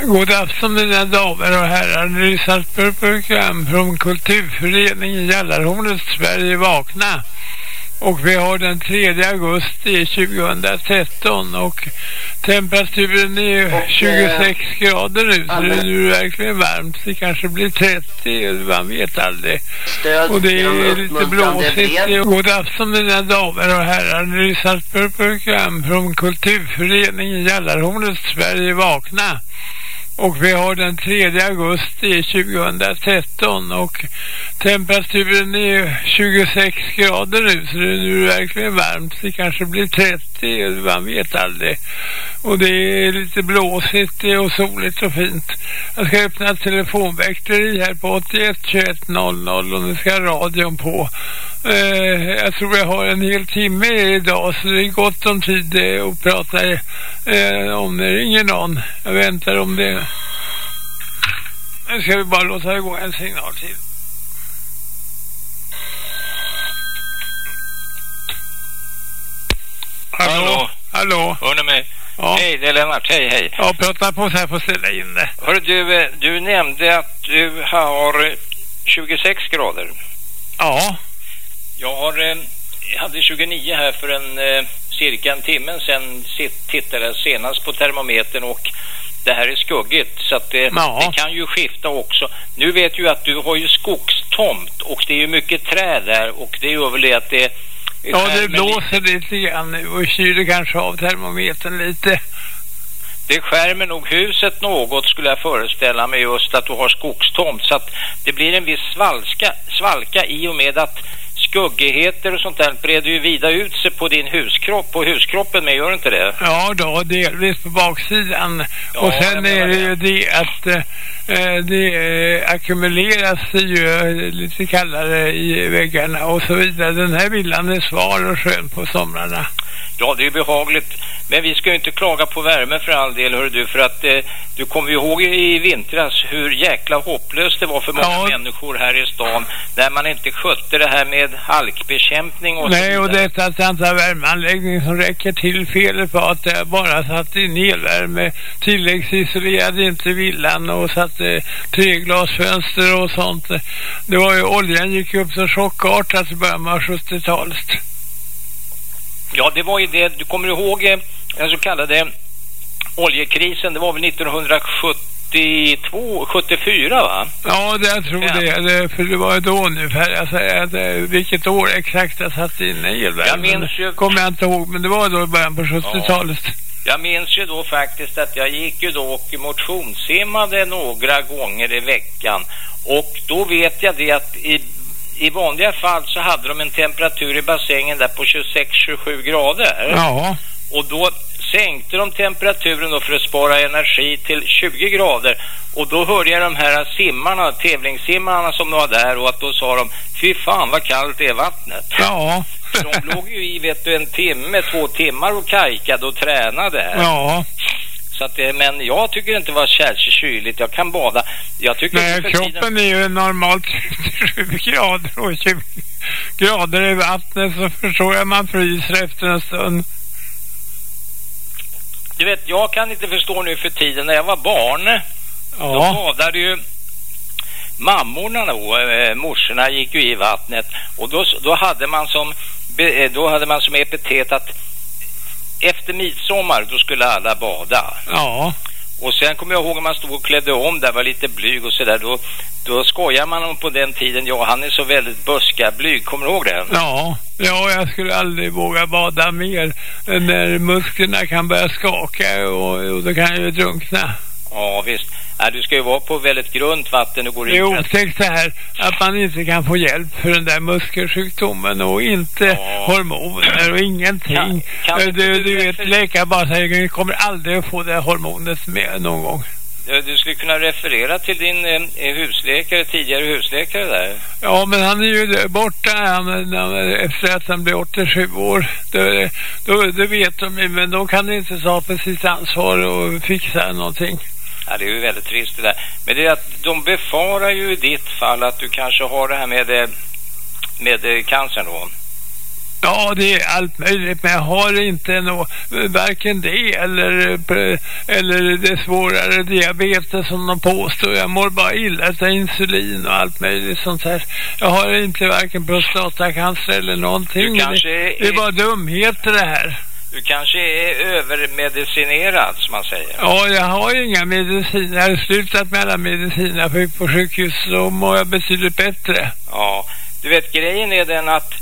God afton mina damer och herrar. Ni lyssnar på ett program från Kulturföreningen Jallarhornet Sverige Vakna. Och vi har den 3 augusti 2013 och temperaturen är och, 26 eh, grader nu så det är nu verkligen varmt. Det kanske blir 30, man vet aldrig. och det är lite blåsigt. God afton mina damer och herrar. Ni lyssnar på ett program från Kulturföreningen Jallarhornet Sverige Vakna. Och vi har den 3 augusti 2013 och temperaturen är 26 grader nu så det är nu verkligen varmt. Det kanske blir 30, man vet aldrig. Och det är lite blåsigt och soligt och fint. Jag ska öppna telefonväkteri här på 81 21 00 och nu ska radion på. Eh, jag tror jag har en hel timme idag så det är gott om tid eh, att prata eh, om det ringer någon. Jag väntar om det. Nu ska vi bara låta det gå en signal till. Hallå? Hallå? Hallå? Hör ni mig? Ja. Hej, det är Lennart. Hej, hej. Ja, prata på så här får ställa in det. Du, eh, du nämnde att du har 26 grader. Ja. Jag har, eh, hade 29 här för en eh, cirka en timme sen tittade senast på termometern och det här är skuggigt så att det, ja. det, kan ju skifta också. Nu vet ju att du har ju skogstomt och det är ju mycket träd där och det gör väl det att det Ja, det blåser lite, grann nu och kyler kanske av termometern lite. Det skärmer nog huset något skulle jag föreställa mig just att du har skogstomt så att det blir en viss svalska, svalka i och med att skuggigheter och sånt där breder ju vida ut sig på din huskropp, på huskroppen men gör inte det? Ja då, delvis på baksidan. Ja, och sen är det, ju det att eh, det eh, ackumuleras ju lite kallare i väggarna och så vidare. Den här villan är sval och skön på somrarna. Ja, det är behagligt. Men vi ska ju inte klaga på värme för all del, hör du. För att eh, du kommer ju ihåg i vintras hur jäkla hopplöst det var för många ja. människor här i stan. När man inte skötte det här med halkbekämpning och Nej, och detta att har värmeanläggning som räcker till. Felet var att jag bara satt in elvärme. Tilläggsisolerade inte villan och satte treglasfönster och sånt. Det var ju oljan gick upp så chockartat i början av 70-talet. Ja, det var ju det. Du kommer ihåg eh, den så kallade oljekrisen. Det var väl 1972, 74 va? Ja, det, jag tror ja. det. För det var då ungefär. Jag säger att, vilket år exakt jag satt inne i elvärmen. Jag minns ju... kommer jag inte ihåg, men det var då i början på 70-talet. Ja. Jag minns ju då faktiskt att jag gick ju då och motionssimmade några gånger i veckan. Och då vet jag det att i i vanliga fall så hade de en temperatur i bassängen där på 26-27 grader. Ja. Och då sänkte de temperaturen då för att spara energi till 20 grader. Och då hörde jag de här simmarna, tävlingssimmarna som var där och att då sa de, fy fan vad kallt det är vattnet. Ja. de låg ju i vet du en timme, två timmar och kajkade och tränade. Ja. Så att, eh, men jag tycker inte det var särskilt kyligt. Jag kan bada. Jag tycker Nej, kroppen tiden... är ju normalt 37 grader och 20 grader i vattnet så förstår jag man fryser efter en stund. Du vet, jag kan inte förstå nu för tiden. När jag var barn, ja. då badade ju mammorna då, äh, morsorna gick ju i vattnet. Och då, då hade man som då hade man som epitet att efter midsommar då skulle alla bada. Ja. Och sen kommer jag ihåg att man stod och klädde om där, var lite blyg och sådär. Då, då skojar man om på den tiden, ja han är så väldigt buska blyg, kommer du ihåg det? Ja, ja jag skulle aldrig våga bada mer när musklerna kan börja skaka och, och då kan jag ju drunkna. Ja visst. Ja, du ska ju vara på väldigt grunt vatten och går in. Det är otäckt så här att man inte kan få hjälp för den där muskelsjukdomen och inte ja. hormoner och ingenting. Kan, kan du, du, du vet, läkare bara säger du kommer aldrig att få det hormonet med någon gång. Du skulle kunna referera till din eh, husläkare, tidigare husläkare där. Ja, men han är ju borta han, han, efter att han blev 87 år. Det, då, det vet de ju, men de kan inte ta precis ansvar och fixa någonting. Ja, det är ju väldigt trist det där. Men det är att de befarar ju i ditt fall att du kanske har det här med, eh, med eh, cancern då. Ja, det är allt möjligt, men jag har inte något, varken det eller, eller det svårare diabetes som de påstår. Jag mår bara illa av insulin och allt möjligt sånt här. Jag har inte varken prostatacancer eller någonting. Det, det, är bara dumheter det här. Du kanske är övermedicinerad som man säger. Ja, jag har inga mediciner. Jag har slutat med alla mediciner på sjukhus så mår jag betydligt bättre. Ja, du vet grejen är den att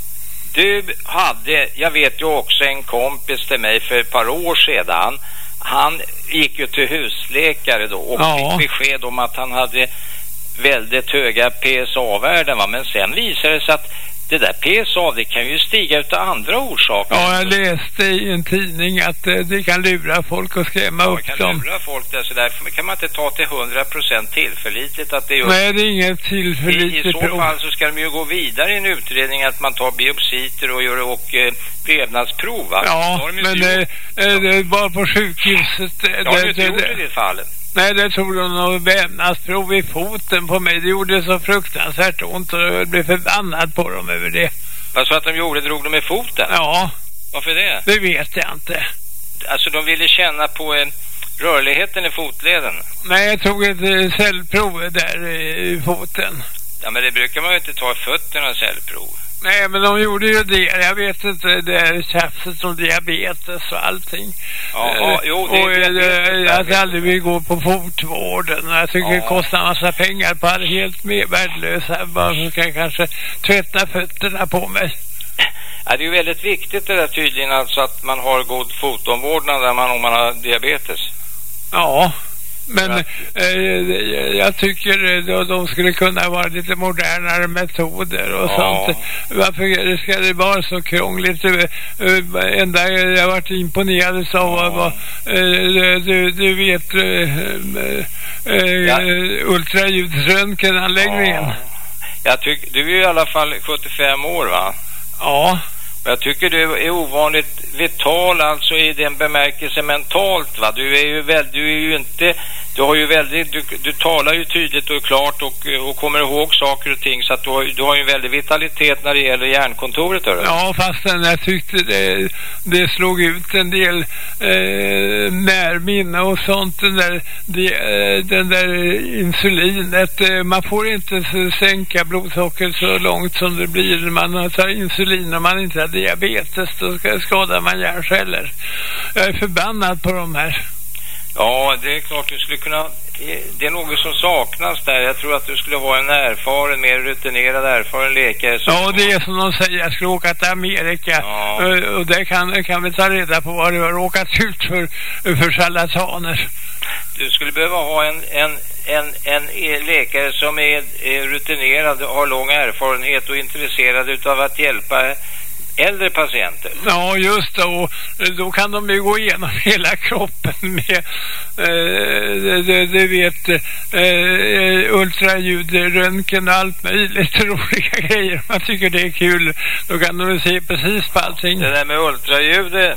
du hade, jag vet ju också en kompis till mig för ett par år sedan. Han gick ju till husläkare då och ja. fick besked om att han hade väldigt höga PSA-värden. Men sen visade det sig att det där PSA det kan ju stiga utav andra orsaker. Ja, jag läste i en tidning att eh, det kan lura folk och skrämma ja, upp dem. Ja, kan lura folk där, så därför kan man inte ta till 100% tillförlitligt att det är just... Nej, det är inget tillförlitligt I, I så prov. fall så ska de ju gå vidare i en utredning att man tar biopsiter och gör och eh, vävnadsprov va? Ja, men eh, eh, det var på sjukhuset. Det har du inte gjort i det fallet. Nej, det tog de något vävnadsprov i foten på mig. Det gjorde så fruktansvärt ont och jag blev förbannad på dem över det. Vad så att de gjorde? Drog de i foten? Ja. Varför det? Det vet jag inte. Alltså de ville känna på eh, rörligheten i fotleden? Nej, jag tog ett eh, cellprov där i foten. Ja, men det brukar man ju inte ta i fötterna cellprov. Nej, men de gjorde ju det. Jag vet inte, det är tjafset om diabetes och allting. Ja, eh, jo, det och är eh, att jag aldrig vill gå på fotvården. Jag tycker ja. det kostar en massa pengar på all helt mer värdelösa. Bara som ska kanske tvätta fötterna på mig. Ja, det är ju väldigt viktigt det där tydligen alltså att man har god fotomvårdnad man, om man har diabetes. Ja. Men eh, jag tycker att de skulle kunna vara lite modernare metoder och ja. sånt. Varför ska det vara så krångligt? Eh, enda jag varit imponerad av ja. var, eh, du, du vet, eh, ja. ultraljudsröntgenanläggningen. Ja. Jag tycker, du är i alla fall 75 år va? Ja. Jag tycker du är ovanligt vital alltså i den bemärkelse mentalt va. Du är ju väl, du är ju inte du har ju väldigt, du, du talar ju tydligt och klart och, och kommer ihåg saker och ting så att du har, du har ju en väldig vitalitet när det gäller hjärnkontoret. Hörru. Ja, fast jag tyckte det, det slog ut en del eh, närminne och sånt, den där, de, eh, den där insulinet. Eh, man får inte sänka blodsockret så långt som det blir när man tar insulin om man inte har diabetes. Då skadar man hjärnceller. Jag är förbannad på de här. Ja, det är klart du skulle kunna... Det är något som saknas där. Jag tror att du skulle ha en erfaren, mer rutinerad, erfaren läkare. Ja, det är som de säger. Jag skulle åka till Amerika. Ja. Och där kan, kan vi ta reda på vad du har råkat ut för, för charlataner. Du skulle behöva ha en, en, en, en läkare som är, är rutinerad, har lång erfarenhet och intresserad av att hjälpa äldre patienter. Ja, just det. Och då kan de ju gå igenom hela kroppen med, eh, du, du vet, eh, ultraljud, röntgen och allt möjligt roliga grejer. Man tycker det är kul. Då kan de se precis på allting. Det där med ultraljud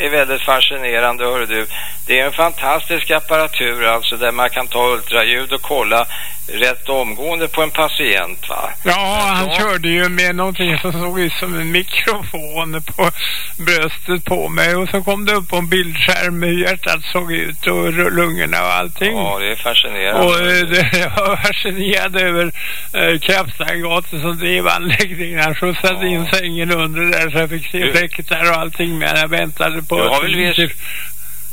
är väldigt fascinerande, hör du. Det är en fantastisk apparatur alltså där man kan ta ultraljud och kolla rätt omgående på en patient va? Ja, han körde ju med någonting som såg ut som en mikrofon på bröstet på mig och så kom det upp på en bildskärm hur hjärtat såg ut och lungorna och allting. Ja, det är fascinerande. Och eh, det, jag var fascinerad över äh, kraftaggregatet som drev anläggningen. Han skjutsade ja. in sängen under där så jag fick se fläktar och allting medan jag väntade på... Du har väl visst,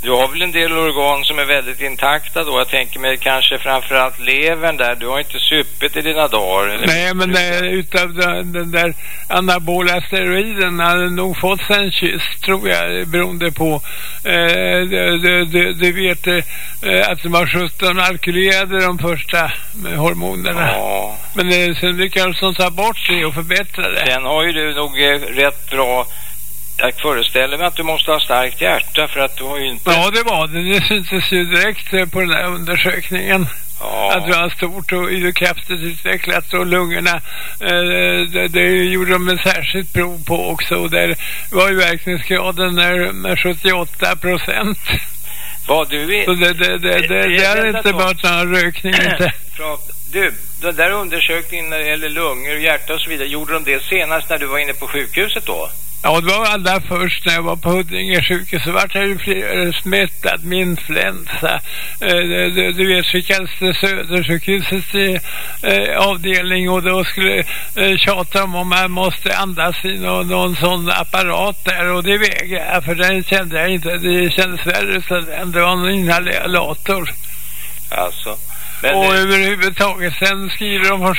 du har väl en del organ som är väldigt intakta då. Jag tänker mig kanske framförallt levern där. Du har inte supit i dina dagar. Nej, men det, utav den, den där anabola steroiden hade nog fått sig en kyss, tror jag, beroende på eh, du, du, du vet eh, att de var 17 alkylerade de första hormonerna. Ja. Men eh, sen lyckades de ta bort det och förbättra det. Sen har ju du nog eh, rätt bra jag föreställer mig att du måste ha starkt hjärta för att du har ju inte... Ja, det var det. Det syntes ju direkt eh, på den här undersökningen. Ja. Att du har stort och kraftigt utvecklat och lungorna eh, det, det gjorde de ett särskilt prov på också och där var ju verkningsgraden när, 78 procent. Vad du är... Så det, det, det, det, det är inte bara någon rökning inte. Du, den där undersökningen när det gäller lungor, hjärta och så vidare, gjorde de det senast när du var inne på sjukhuset då? Ja, det var allra först när jag var på Huddinge sjukhus så vart jag ju smittad med influensa. Eh, du, du vet, skickades till Södersjukhusets eh, avdelning och då skulle eh, tjata om om man måste andas i någon, någon sån apparat där och det vägrade jag för den kände jag inte. Det kändes värre så det var en inhalator. Alltså. Men och överhuvudtaget sen skriver de på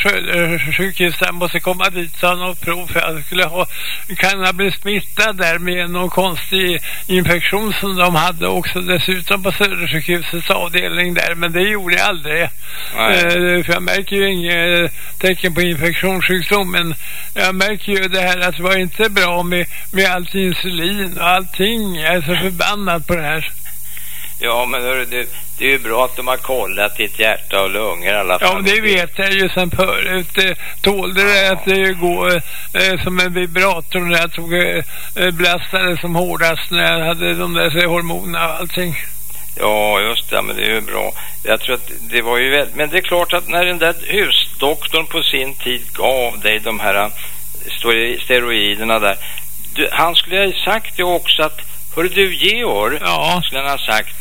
sjukhuset jag måste komma dit och något prov för jag skulle ha kan jag bli smittad där med någon konstig infektion som de hade också. Dessutom på Södersjukhusets avdelning där men det gjorde jag aldrig. Eh, för jag märker ju inga tecken på infektionssjukdom men jag märker ju det här att det var inte bra med, med allt insulin och allting. Jag är så förbannad på det här Ja, men hörru, det, det är ju bra att de har kollat ditt hjärta och lungor i alla fall. Ja, det vet jag ju sen förut. Tålde det ja. att det går eh, som en vibrator när jag tog eh, blastade som hårdast när jag hade de där hormonerna och allting. Ja, just det, men det är ju bra. Jag tror att det var ju väldigt... Men det är klart att när den där husdoktorn på sin tid gav dig de här eh, steroiderna där, du, han skulle ha sagt det också att Hörru du Georg, ja. skulle han ha sagt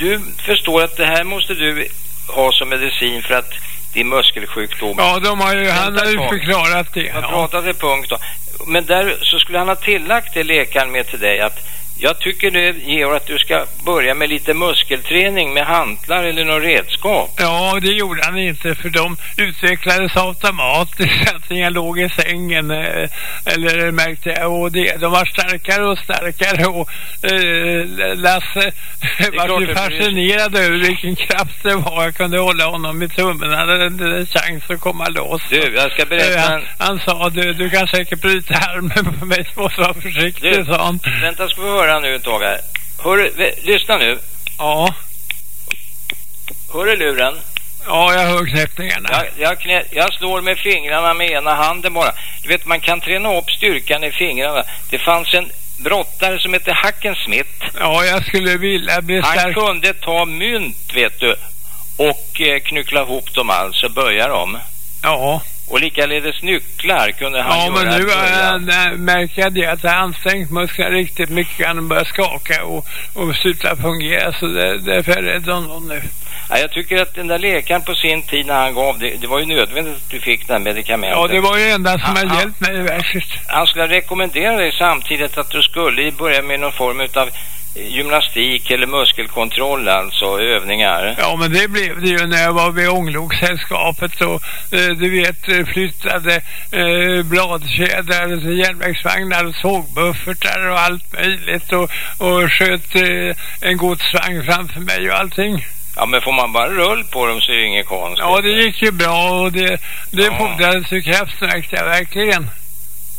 du förstår att det här måste du ha som medicin för att din muskelsjukdom. Ja, de har ju, han har ju förklarat det. Han ja. punkt då. Men där så skulle han ha tillagt det läkaren med till dig att jag tycker det, Georg, att du ska börja med lite muskelträning med hantlar eller något redskap. Ja, det gjorde han inte för de utvecklades automatiskt att jag låg i sängen eh, eller märkte jag och det, de var starkare och starkare och eh, Lasse var ju fascinerad över vilken kraft det var. Jag kunde hålla honom i tummen, han hade en chans att komma loss. Du, jag ska berätta. Eh, han, han, sa, du, du kan säkert bryta armen på mig, måste vara försiktig, du, sa han. Vänta, ska vi höra höra nu ett tag här. Hör, lyssna nu. Ja. Hör du luren? Ja, jag hör knäppningarna. Jag, jag, knä, jag slår med fingrarna med ena handen bara. Du vet, man kan träna upp styrkan i fingrarna. Det fanns en brottare som heter Hackensmith. Ja, jag skulle vilja bli stark. Han kunde ta mynt, vet du, och eh, knyckla ihop dem alltså, böja dem. Ja. Och likaledes nycklar kunde han ja, göra. Ja, men nu jag, märker jag det att jag har ansträngt musklerna riktigt mycket. Han börjar skaka och, och sluta fungera. Så det, därför är jag rädd om nu. Ja, jag tycker att den där läkaren på sin tid när han gav det, det var ju nödvändigt att du fick den medikamentet. Ja, det var ju enda som han, har hjälpt mig verkligt. Han skulle rekommendera dig samtidigt att du skulle börja med någon form av gymnastik eller muskelkontroll alltså, övningar. Ja men det blev det ju när jag var vid ångloksällskapet och eh, du vet eh, flyttade eh, bladkedjor, järnvägsvagnar, sågbuffertar och allt möjligt och, och sköt eh, en godsvagn framför mig och allting. Ja, men får man bara rull på dem så är det inget konstigt. Ja, det gick ju bra och det, det ja. fordrades ju kraft märkte jag verkligen.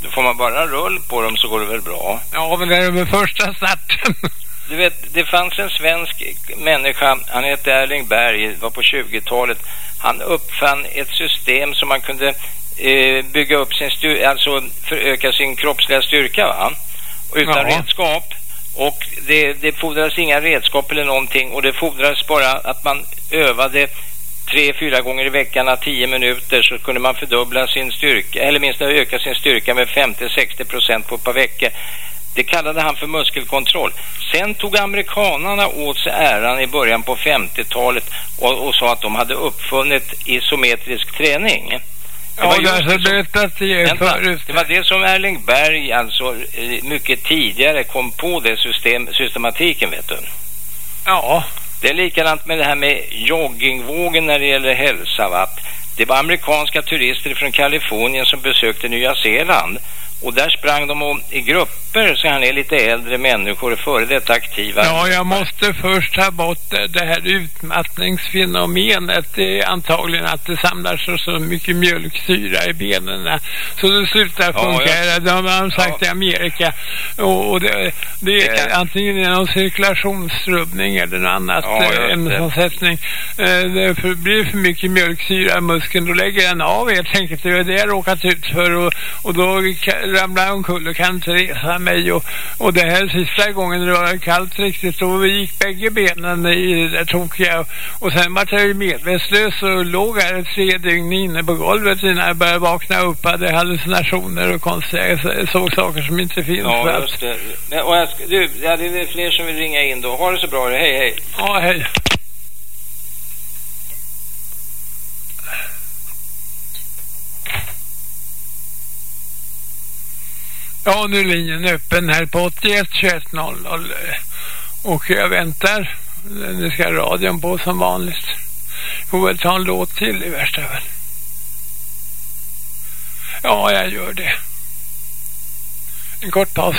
Då får man bara rull på dem så går det väl bra? Ja, men det är med första starten. Du vet, det fanns en svensk människa, han hette Erling Berg, var på 20-talet. Han uppfann ett system som man kunde eh, bygga upp sin styrka, alltså föröka sin kroppsliga styrka va? Utan ja. redskap. Och det, det fordrades inga redskap eller någonting och det fordrades bara att man övade tre, fyra gånger i veckan, tio minuter så kunde man fördubbla sin styrka, eller minst öka sin styrka med 50-60 procent på ett par veckor. Det kallade han för muskelkontroll. Sen tog amerikanarna åt sig äran i början på 50-talet och, och sa att de hade uppfunnit isometrisk träning. Det var ja, det berättat förut. Det var det som Erling Berg alltså eh, mycket tidigare kom på det system, systematiken vet du. Ja. Det är likadant med det här med joggingvågen när det gäller hälsa. Va? Det var amerikanska turister från Kalifornien som besökte Nya Zeeland och där sprang de i grupper så han är lite äldre människor, före detta aktiva. Ja, jag måste först ta bort det här utmattningsfenomenet. Det är antagligen att det samlar så, så mycket mjölksyra i benen. Så det slutar funka. Ja, jag... Det har man sagt ja. i Amerika. Och, och det, det, är det... antingen någon cirkulationsrubbning eller något annat ja, ämnesomsättning. Eh, det blir för mycket mjölksyra i muskeln, då lägger den av helt enkelt. Det är det jag råkat ut för och, och då ramlade omkull och kan inte resa mig och, och det här sista gången det var kallt riktigt då gick bägge benen i det tokiga. Och sen var jag ju medvetslös och låg här tre dygn inne på golvet innan jag började vakna upp. Hade hallucinationer och konstiga jag såg saker som inte finns ja just det. Och jag, du, ja, det är fler som vill ringa in då. Ha det så bra. Hej hej. Ja hej Ja, nu är linjen öppen här på 81 21 00 och jag väntar. Nu ska radion på som vanligt. Får väl ta en låt till i värsta fall. Ja, jag gör det. En kort paus.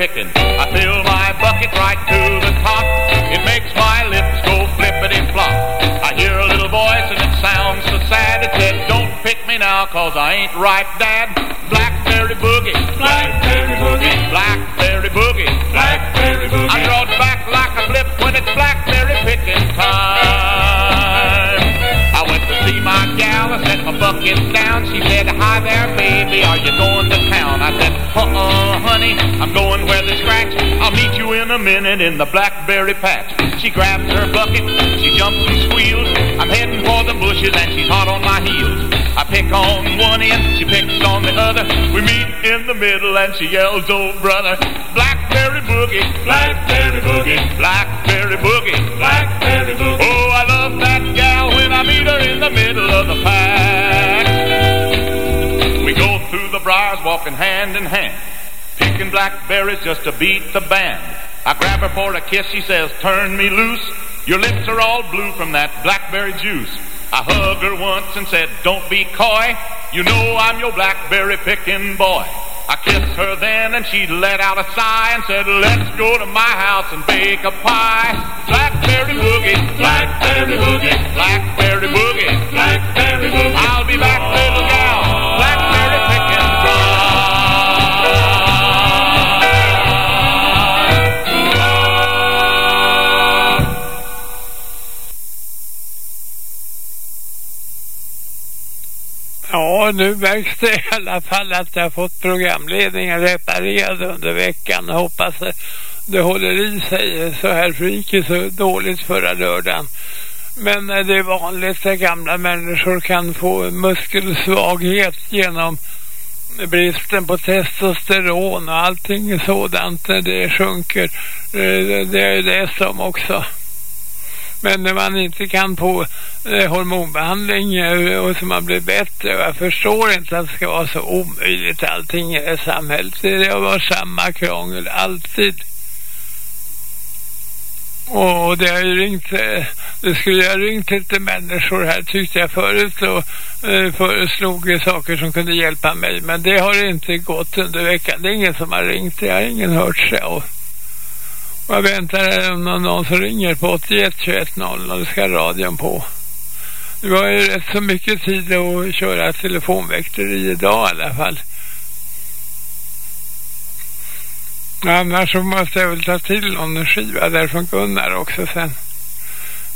Picking. I fill my bucket right to the top. It makes my lips go flippity flop. I hear a little voice and it sounds so sad. It said, Don't pick me now, cause I ain't ripe, Dad. Minute in the blackberry patch. She grabs her bucket, she jumps and squeals. I'm heading for the bushes and she's hot on my heels. I pick on one end, she picks on the other. We meet in the middle and she yells, oh brother, Blackberry Boogie, Blackberry Boogie, Blackberry Boogie, Blackberry Boogie. Oh, I love that gal when I meet her in the middle of the pack. We go through the briars walking hand in hand, picking blackberries just to beat the band. I grab her for a kiss, she says, turn me loose. Your lips are all blue from that blackberry juice. I hugged her once and said, don't be coy. You know I'm your blackberry picking boy. I kissed her then and she let out a sigh and said, let's go to my house and bake a pie. Blackberry boogie, blackberry boogie, blackberry boogie, blackberry boogie. I'll be back, little gal, Ja, nu märks det i alla fall att jag har fått programledningen reparerad under veckan. Jag hoppas det håller i sig så här för det gick så dåligt förra lördagen. Men eh, det är vanligt att gamla människor kan få muskelsvaghet genom bristen på testosteron och allting sådant. Det sjunker. Eh, det är det som också men när man inte kan få eh, hormonbehandling eh, och så man blir bättre. Jag förstår inte att det ska vara så omöjligt allting i samhället. Det har varit samma krångel alltid. Och det har ju ringt, eh, det skulle ha ringt lite människor här tyckte jag förut och eh, föreslog saker som kunde hjälpa mig. Men det har inte gått under veckan. Det är ingen som har ringt, det har ingen hört sig av. Jag väntar om någon, någon som ringer på 81 21 0 och det ska radion på. Nu har ju rätt så mycket tid att köra telefonväkteri idag i alla fall. Annars så måste jag väl ta till någon skiva där från Gunnar också sen.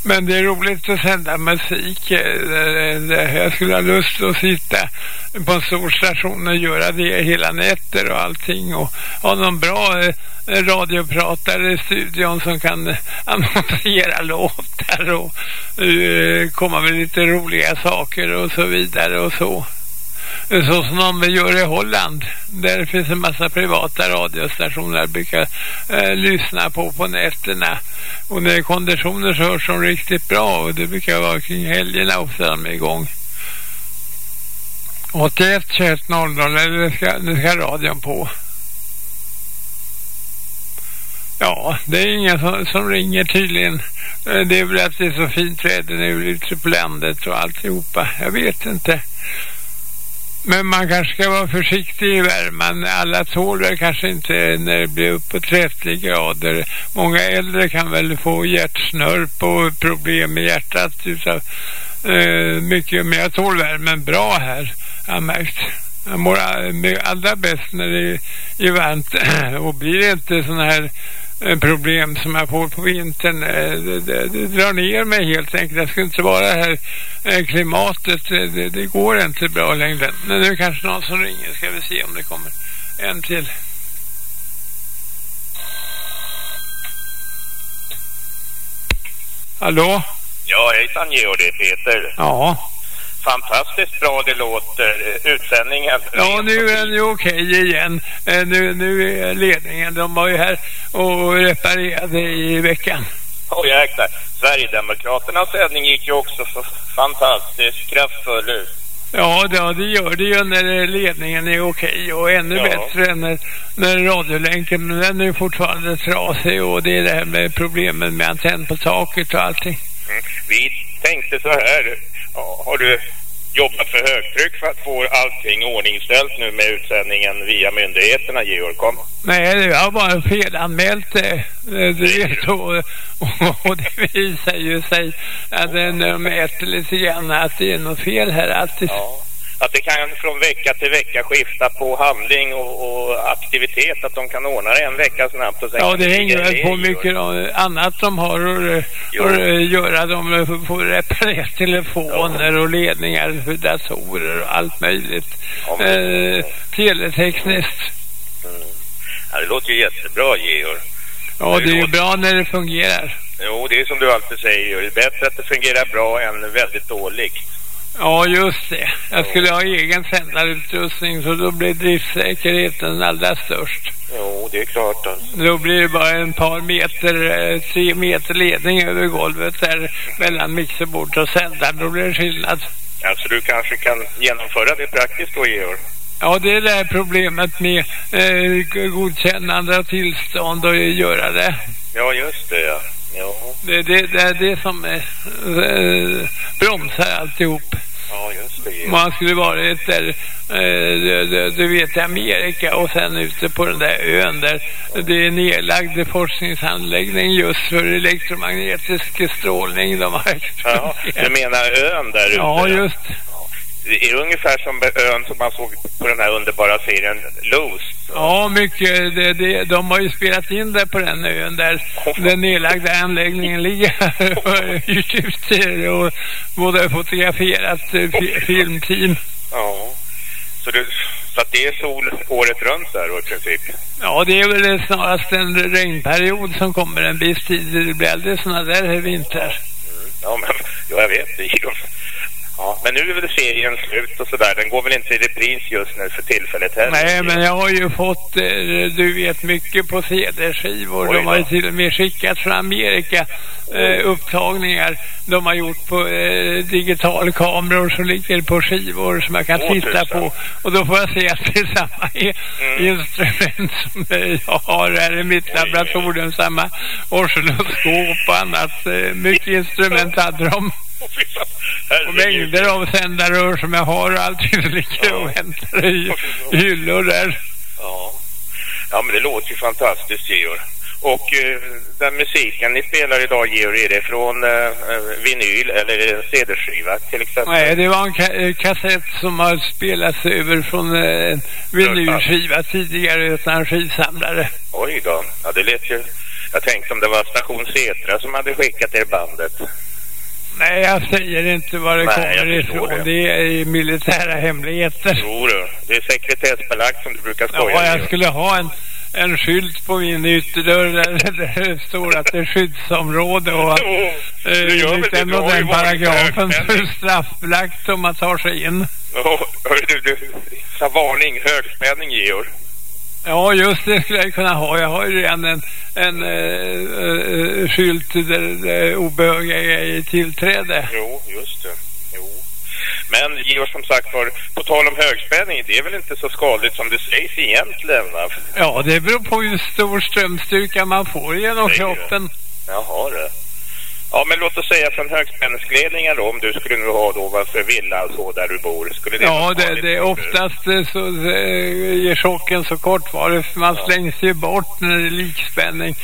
Men det är roligt att sända musik. Eh, eh, eh, jag skulle ha lust att sitta på en stor station och göra det hela nätter och allting. Och ha någon bra radiopratare i studion som kan annonsera låtar och komma med lite roliga saker och så vidare och så så som de gör i Holland. Där finns en massa privata radiostationer jag brukar eh, lyssna på på nätterna. Och när det är konditioner så hörs de riktigt bra och det brukar vara kring helgerna ofta de är igång. 81 21 00 eller ska, nu ska radion på. Ja, det är ingen som, som ringer tydligen. Eh, det är väl att det är så fint väder nu ute på landet och alltihopa. Jag vet inte. Men man kanske ska vara försiktig i värmen. Alla tål väl kanske inte när det blir uppåt 30 grader. Många äldre kan väl få hjärtsnörp och problem med hjärtat utav eh, mycket. Men jag tål värmen bra här, Har jag märkt. Jag mår eh, allra bäst när det är varmt och blir det inte sådana här problem som jag får på vintern. Eh, det, det, det, drar ner mig helt enkelt. Jag skulle inte vara här eh, klimatet. Det, det, går inte bra längre. Men nu kanske någon som ringer. Ska vi se om det kommer en till. Hallå? Ja, hejsan Georg, det är Peter. Ja fantastiskt bra det låter. Utsändningen. Ja, nu är den ju okej igen. Eh, nu, nu är ledningen. De var ju här och reparerade i veckan. Åh oh, jäklar. Sverigedemokraternas sändning gick ju också så fantastiskt kraftfull ut. Ja, det, det gör det ju när ledningen är okej och ännu ja. bättre än när, när radiolänken, men den är fortfarande trasig och det är det här med problemen med antenn på taket och allting. Mm. Vi tänkte så här, har du jobbat för högtryck för att få allting ordningställt nu med utsändningen via myndigheterna, Georg? Kom. Nej, jag har bara felanmält det. Du vet, och, och, och det visar ju sig att de mäter lite grann att det är något fel här alltid. Ja att det kan från vecka till vecka skifta på handling och, och aktivitet, att de kan ordna det en vecka snabbt. Och sen ja, det hänger väl på mycket annat de har att, att göra. De får reparera telefoner ja. och ledningar för datorer och allt möjligt. Ja, men... eh, teletekniskt. Mm. Ja, det låter ju jättebra, Georg. Ja, det är ju bra när det fungerar. Jo, det är som du alltid säger. Det är bättre att det fungerar bra än väldigt dåligt. Ja, just det. Jag skulle ha egen sändarutrustning så då blir driftsäkerheten allra störst. Jo, det är klart. Då blir det bara en par meter, eh, tre meter ledning över golvet där mellan mixerbord och sändaren. Då blir det skillnad. Alltså du kanske kan genomföra det praktiskt då, Georg? Ja, det är det här problemet med eh, godkännande och tillstånd och göra det. Ja, just det, ja. Ja. Det, det, det är det som är, äh, bromsar alltihop. Ja, just det. Man skulle varit där, äh, du, du vet, i Amerika och sen ute på den där ön där det är nedlagd forskningsanläggning just för elektromagnetisk strålning. De har ja, du menar ön där ute? Ja, just. Det är ungefär som ön som man såg på den här underbara serien Lost. Ja, mycket. Det, det, de har ju spelat in det på den ön där den nedlagda anläggningen ligger ut och både fotograferat eh, filmteam. Ja, så, det, så att det är sol året runt där i princip? Ja, det är väl snarast en regnperiod som kommer en viss tid. Det blir aldrig sådana där vintrar. Mm. Ja, men ja, jag vet det. Ja, men nu är väl serien slut och sådär. Den går väl inte i repris just nu för tillfället heller. Nej, men jag har ju fått, eh, du vet, mycket på CD-skivor. De har ju till och med skickat från Amerika eh, upptagningar de har gjort på eh, digitalkameror som ligger på skivor som jag kan titta tusen. på. Och då får jag se att det är samma mm. instrument som jag har här i mitt laboratorium. Samma oscilloskop och annat. Eh, mycket instrument hade de. Och mängder av sändarrör som jag har och allting som ligger ja. och väntar i hyllor där. Ja. ja, men det låter ju fantastiskt, Georg. Och uh, den musiken ni spelar idag, Georg, är det från uh, vinyl eller CD-skiva till exempel? Nej, det var en ka eh, kassett som har spelats över från uh, vinylskiva tidigare utan skivsamlare. Oj då, ja det lät ju... Jag tänkte om det var station Cetra som hade skickat er bandet. Nej, jag säger inte var det Nej, kommer ifrån. Det. det är militära hemligheter. Jo du, det är sekretessbelagt som du brukar skoja Ja, jag med. skulle ha en, en skylt på min ytterdörr där, där det står att det är skyddsområde och att jo, eh, lite ändå den paragrafen för straffbelagt om man tar sig in. Ja, hörru du, du, varning, högspänning Georg. Ja, just det skulle jag kunna ha. Jag har ju redan en, en uh, skylt där det obehöriga i tillträde. Jo, just det. Jo. Men Georg, som sagt var, på tal om högspänning, det är väl inte så skadligt som det sägs egentligen? Ja, det beror på hur stor strömstyrka man får genom kroppen. Jaha, det. Ja, men låt oss säga från högspänningsledningen då, om du skulle nu ha då varför villa och så där du bor. Skulle det ja, det, det är oftast eh, så äh, är chocken så kortvarig man ja. slängs ju bort när det är likspänning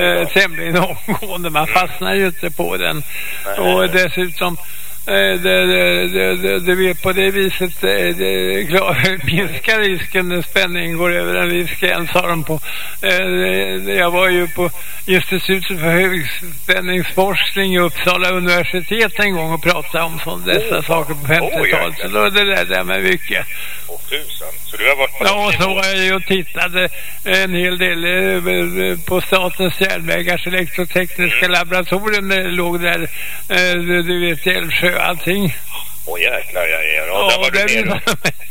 äh, tämligen omgående. Man mm. fastnar ju inte på den. Nej, och dessutom Eh, det, det, det, det, vet på det viset det, det klar, minskar risken när spänningen går över en viss gräns har de på. Eh, jag var ju på Institutet för högspänningsforskning i Uppsala universitet en gång och pratade om sånt, dessa oh, saker på 50-talet. så då det lärde jag mig mycket. Åh oh, tusan, så du har varit på Ja, så var jag ju och tittade en hel del eh, på Statens järnvägars elektrotekniska mm. laboratorium. Det låg där, du vet, i Älvsjö allting. Åh jäklar jag är. Ja, där var det är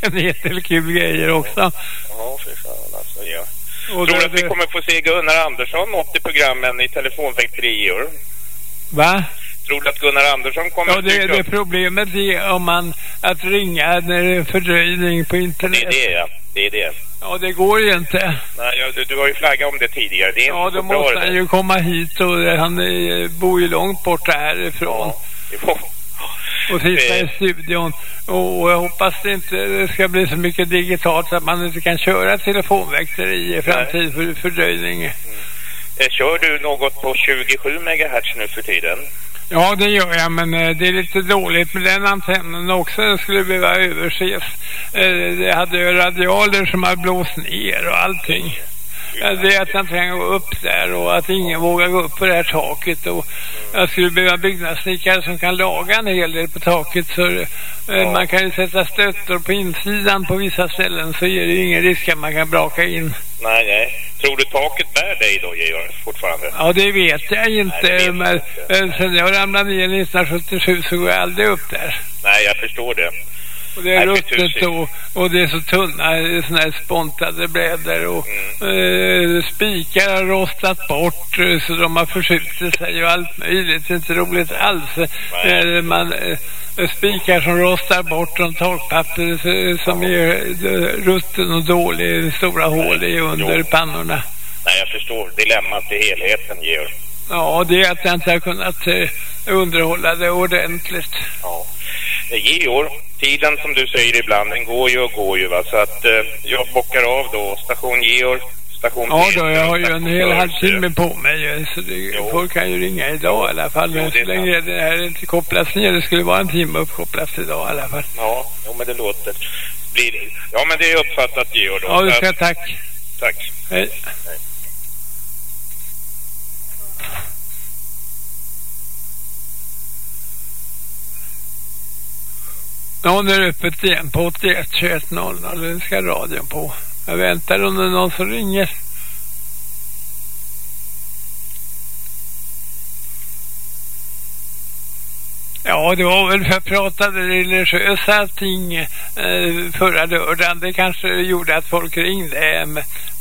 en hel del kul grejer också. Ja, fy fan alltså. Ja. Och Tror du att vi kommer få se Gunnar Andersson något i programmen i telefonväkterior? Va? Tror du att Gunnar Andersson kommer ja, det, det problemet är om man att ringa när det är fördröjning på internet. Det är det, ja. Det är det. Ja, det går ju inte. Nej, ja, du, du har ju flaggat om det tidigare. Det är ja, då måste han ju komma hit och han är, bor ju långt borta härifrån. Ja, och sitta i studion. Och jag hoppas det inte det ska bli så mycket digitalt så att man inte kan köra telefonväkteri i framtid för fördröjning. Mm. Kör du något på 27 MHz nu för tiden? Ja, det gör jag, men eh, det är lite dåligt med den antennen också. Den skulle behöva överses. Eh, det hade ju radialer som har blåst ner och allting. Det är att inte kan gå upp där och att ingen vågar gå upp på det här taket. Och jag skulle behöva byggnadssnickare som kan laga en hel del på taket. Så eh, ja. man kan ju sätta stöttor på insidan på vissa ställen så är det ingen risk att man kan braka in. Nej, nej. Tror du taket bär dig då, Georg, fortfarande? Ja, det vet jag inte. Nej, vet men inte. Eh, sen jag ramlade ner 1977 så går jag aldrig upp där. Nej, jag förstår det. Och det är ruttet och, och det är så tunna såna här spontade brädor och mm. eh, spikar har rostat bort eh, så de har förskjutit sig och allt möjligt. Det är inte roligt alls. Eh, man, eh, spikar som rostar bort från takpapper som är eh, rutten och dålig, stora hål i under jo. pannorna. Nej, jag förstår dilemmat i helheten, Georg. Ja, det är att jag inte har kunnat eh, underhålla det ordentligt. Ja. Georg, tiden som du säger ibland, den går ju och går ju va. Så att eh, jag bockar av då station Georg, station Ja då, jag har ju en hel halvtimme på mig. Så det, folk kan ju ringa idag i alla fall. Men så länge det här inte kopplas ner, det skulle vara en timme uppkopplas idag i alla fall. Ja, jo, men det låter. Blir, ja, men det är uppfattat Georg då. Ja, du ska tack. Tack. Hej. Hej. Ja, nu är det öppet igen på 81 21 00. Det ska radion på. Jag väntar om det är någon som ringer. Ja, det var väl för jag pratade religiösa ting eh, förra lördagen. Det kanske gjorde att folk ringde.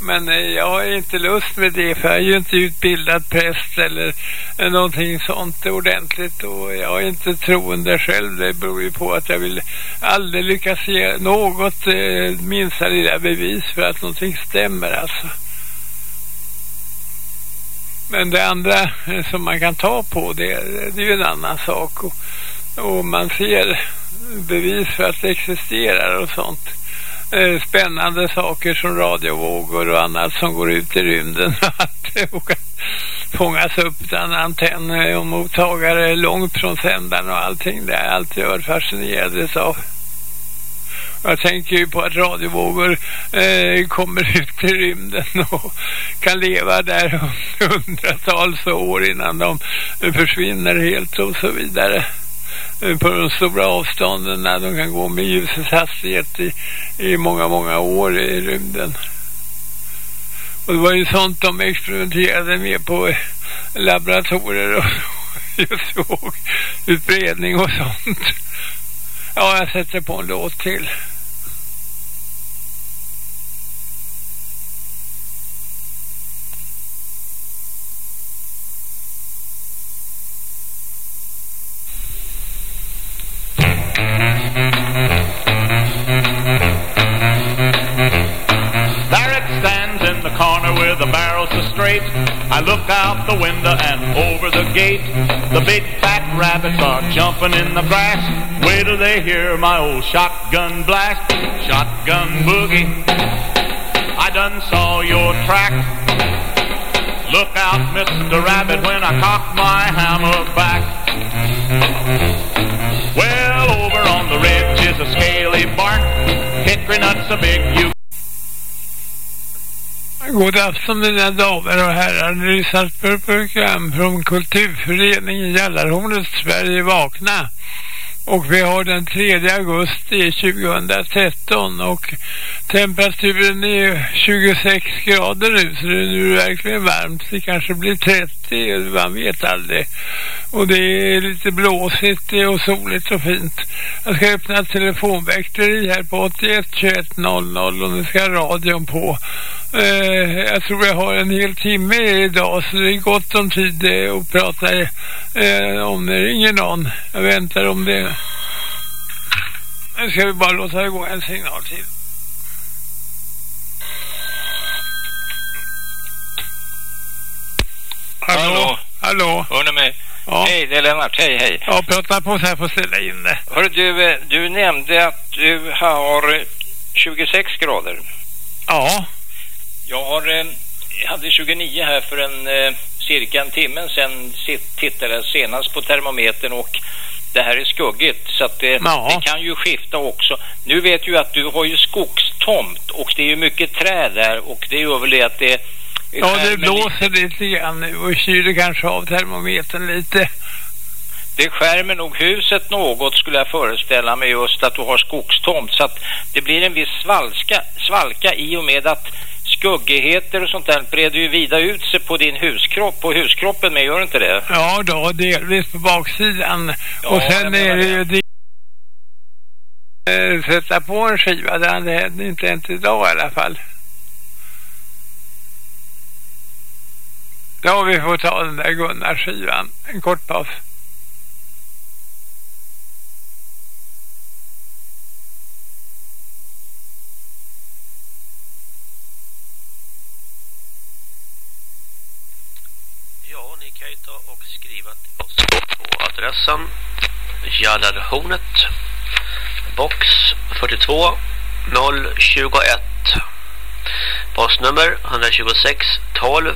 Men eh, jag har inte lust med det för jag är ju inte utbildad präst eller eh, någonting sånt ordentligt. Och jag är inte troende själv. Det beror ju på att jag vill aldrig lyckas ge något eh, minsta lilla bevis för att någonting stämmer alltså. Men det andra som man kan ta på det, det är ju en annan sak. Och, och man ser bevis för att det existerar och sånt. Eh, spännande saker som radiovågor och annat som går ut i rymden. att det fångas upp en antenn och mottagare långt från sändaren och allting. Det har jag alltid varit fascinerad av. Jag tänker ju på att radiovågor eh, kommer ut i rymden och kan leva där hundratals år innan de försvinner helt och så vidare eh, på de stora avstånden när de kan gå med ljusets hastighet i, i många, många år i rymden. Och det var ju sånt de experimenterade med på eh, laboratorier och just såg utbredning och sånt. Ja, jag sätter på en låt till. The corner with the barrel straight I look out the window and over the gate. The big rabbits are jumping in the grass. Wait till they hear my old shotgun blast. Shotgun boogie. I done saw your track. Look out, Mr. Rabbit, when I cock my hammer back. Well, over on the ridge is a scaly bark. Hickory nuts a big you. God afton mina damer och herrar. Nu är ett program från Kulturföreningen Gällarhornet Sverige Vakna. Och vi har den 3 augusti 2013 och temperaturen är 26 grader nu så det är nu verkligen varmt. Det kanske blir 30, man vet aldrig. Och det är lite blåsigt och soligt och fint. Jag ska öppna telefonväkteri här på 81 21 00 och nu ska radion på. Eh, jag tror jag har en hel timme idag så det är gott om tid eh, att prata eh, om det ringer någon. Jag väntar om det. Nu ska vi bara låta det gå en signal till. Hallå? Hallå? Hallå? Hör ni mig? Ja. Hej, det är Lennart. Hej, hej. Ja, prata på så här får ställa in det. Hörru, du, eh, du nämnde att du har 26 grader. Ja. Jag har, eh, hade 29 här för en eh, cirka en timme sen tittade jag senast på termometern och det här är skuggigt så att det, ja. det, kan ju skifta också. Nu vet ju att du har ju skogstomt och det är ju mycket träd där och det gör väl det att det Ja, det blåser lite grann nu och kyler kanske av termometern lite. Det skärmer nog huset något skulle jag föreställa mig just att du har skogstomt så att det blir en viss svalska, svalka i och med att skuggigheter och sånt där breder ju vida ut sig på din huskropp, på huskroppen med, gör inte det? Ja då, delvis på baksidan. Ja, och sen är det ju det. Eh, sätta på en skiva, det hände inte ens idag i alla fall. Då vi får ta den där Gunnar-skivan. En kort paus. och skriva till oss på adressen Jallarhornet box 42 021 postnummer 126 12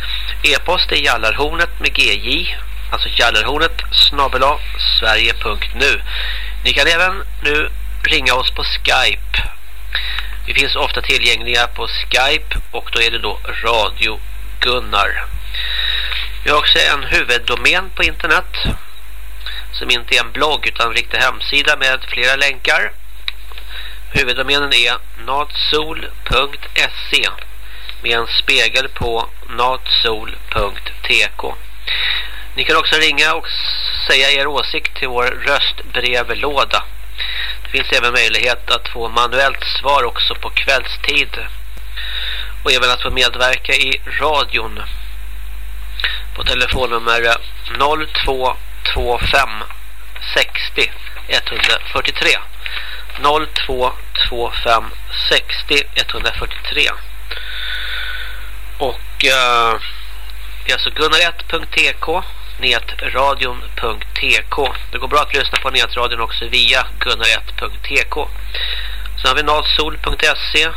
E-post är jallarhornet med gj alltså jallarhornet snabbela sverige.nu Ni kan även nu ringa oss på Skype vi finns ofta tillgängliga på Skype och då är det då Radio Gunnar. Vi har också en huvuddomän på internet som inte är en blogg utan en riktig hemsida med flera länkar. Huvuddomänen är natsol.se med en spegel på natsol.tk. Ni kan också ringa och säga er åsikt till vår röstbrevlåda. Det finns även möjlighet att få manuellt svar också på kvällstid. Och även att få medverka i radion på telefonnummer 0225 60 143 0225 60 143 och uh, det är alltså gunnar1.tk netradion.tk Det går bra att lyssna på netradion också via gunnar1.tk Sen har vi Nalsol.SE,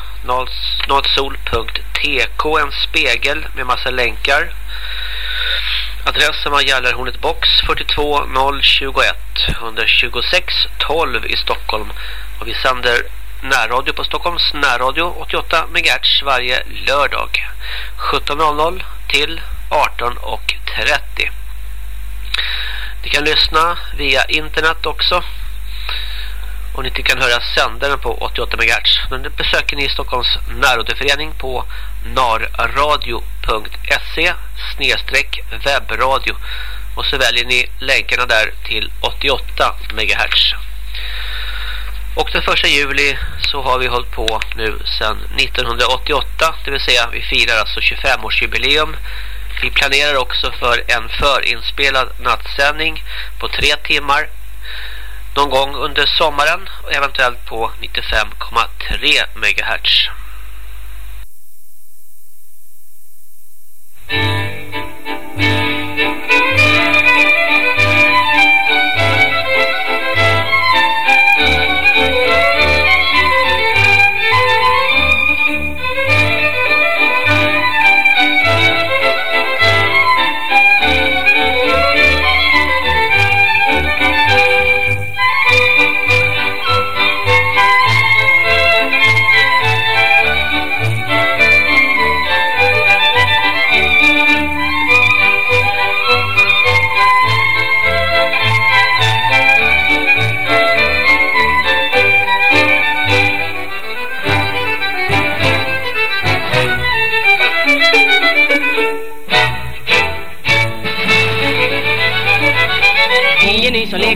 Nalsol.TK, en spegel med massa länkar. Adressen var Gällarhornet box 42 021 126 12 i Stockholm. Och vi sänder närradio på Stockholms närradio 88 MHz varje lördag 17.00 till 18.30. Ni kan lyssna via internet också. Och ni kan höra sändaren på 88 MHz. Men besöker ni Stockholms närradioförening på narradio.se webbradio och så väljer ni länkarna där till 88 MHz. Och den första juli så har vi hållit på nu sedan 1988, det vill säga vi firar alltså 25-årsjubileum. Vi planerar också för en förinspelad nattsändning på tre timmar någon gång under sommaren och eventuellt på 95,3 MHz.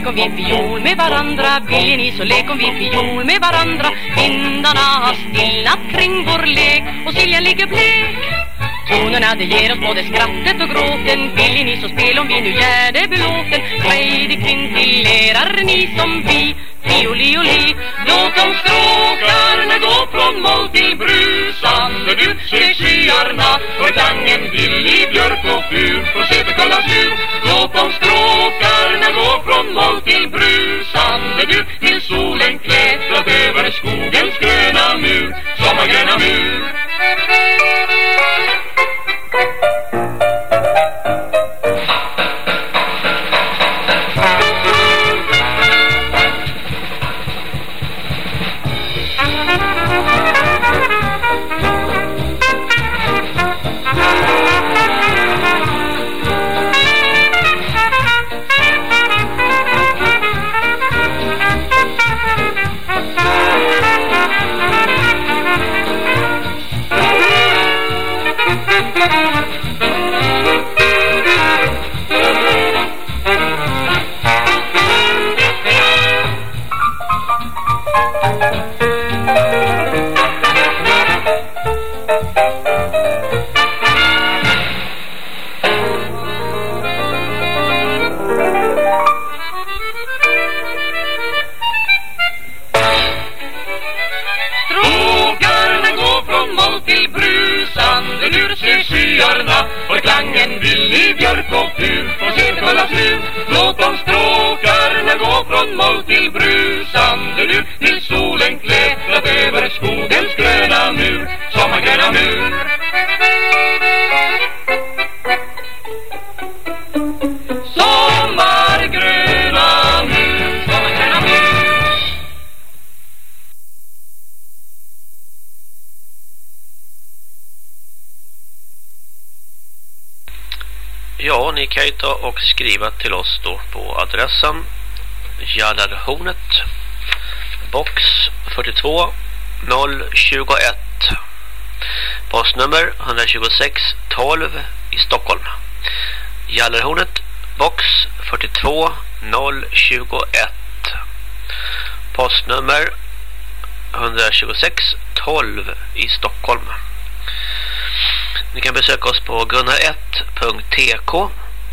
Om vi fiol med varandra. Vill ni så lek om vi fiol med varandra. Vindarna har stillnat kring vår lek. Och Siljan ligger blek. Tonerna det ger oss både skrattet och gråten. Vill ni så spel om vi nu gör det belåten. Frejdig kvintillerar ni som vi. Fioli och li stråkarna gå från moll till brusande du Se skyarna och klangen vill i björk och fur. Från Säterkullas djur. Låt de stråkarna gå från moll till brusande du Till solen klättrat över skogens gröna mur. Sommargröna mur. Skriva till oss då på adressen Jallarhornet box 42 021 postnummer 126 12 i Stockholm. Jallarhornet box 42 021 postnummer 126 12 i Stockholm. Ni kan besöka oss på gunnar1.tk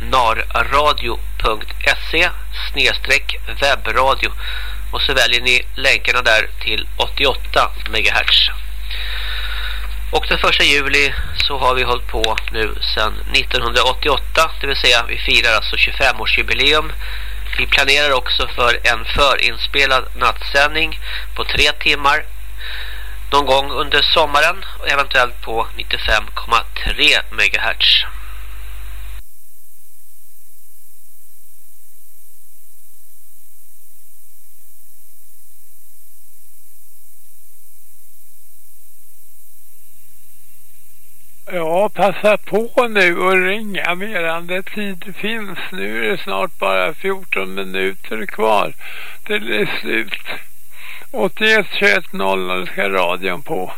narradio.se webbradio. Och så väljer ni länkarna där till 88 MHz. Och den första juli så har vi hållit på nu sedan 1988. Det vill säga vi firar alltså 25-årsjubileum vi planerar också för en förinspelad nattsändning på tre timmar någon gång under sommaren och eventuellt på 95,3 MHz. Ja, passa på nu och ringa medan det tid finns. Nu är det snart bara 14 minuter kvar till det är slut. 81 21 00 ska radion på.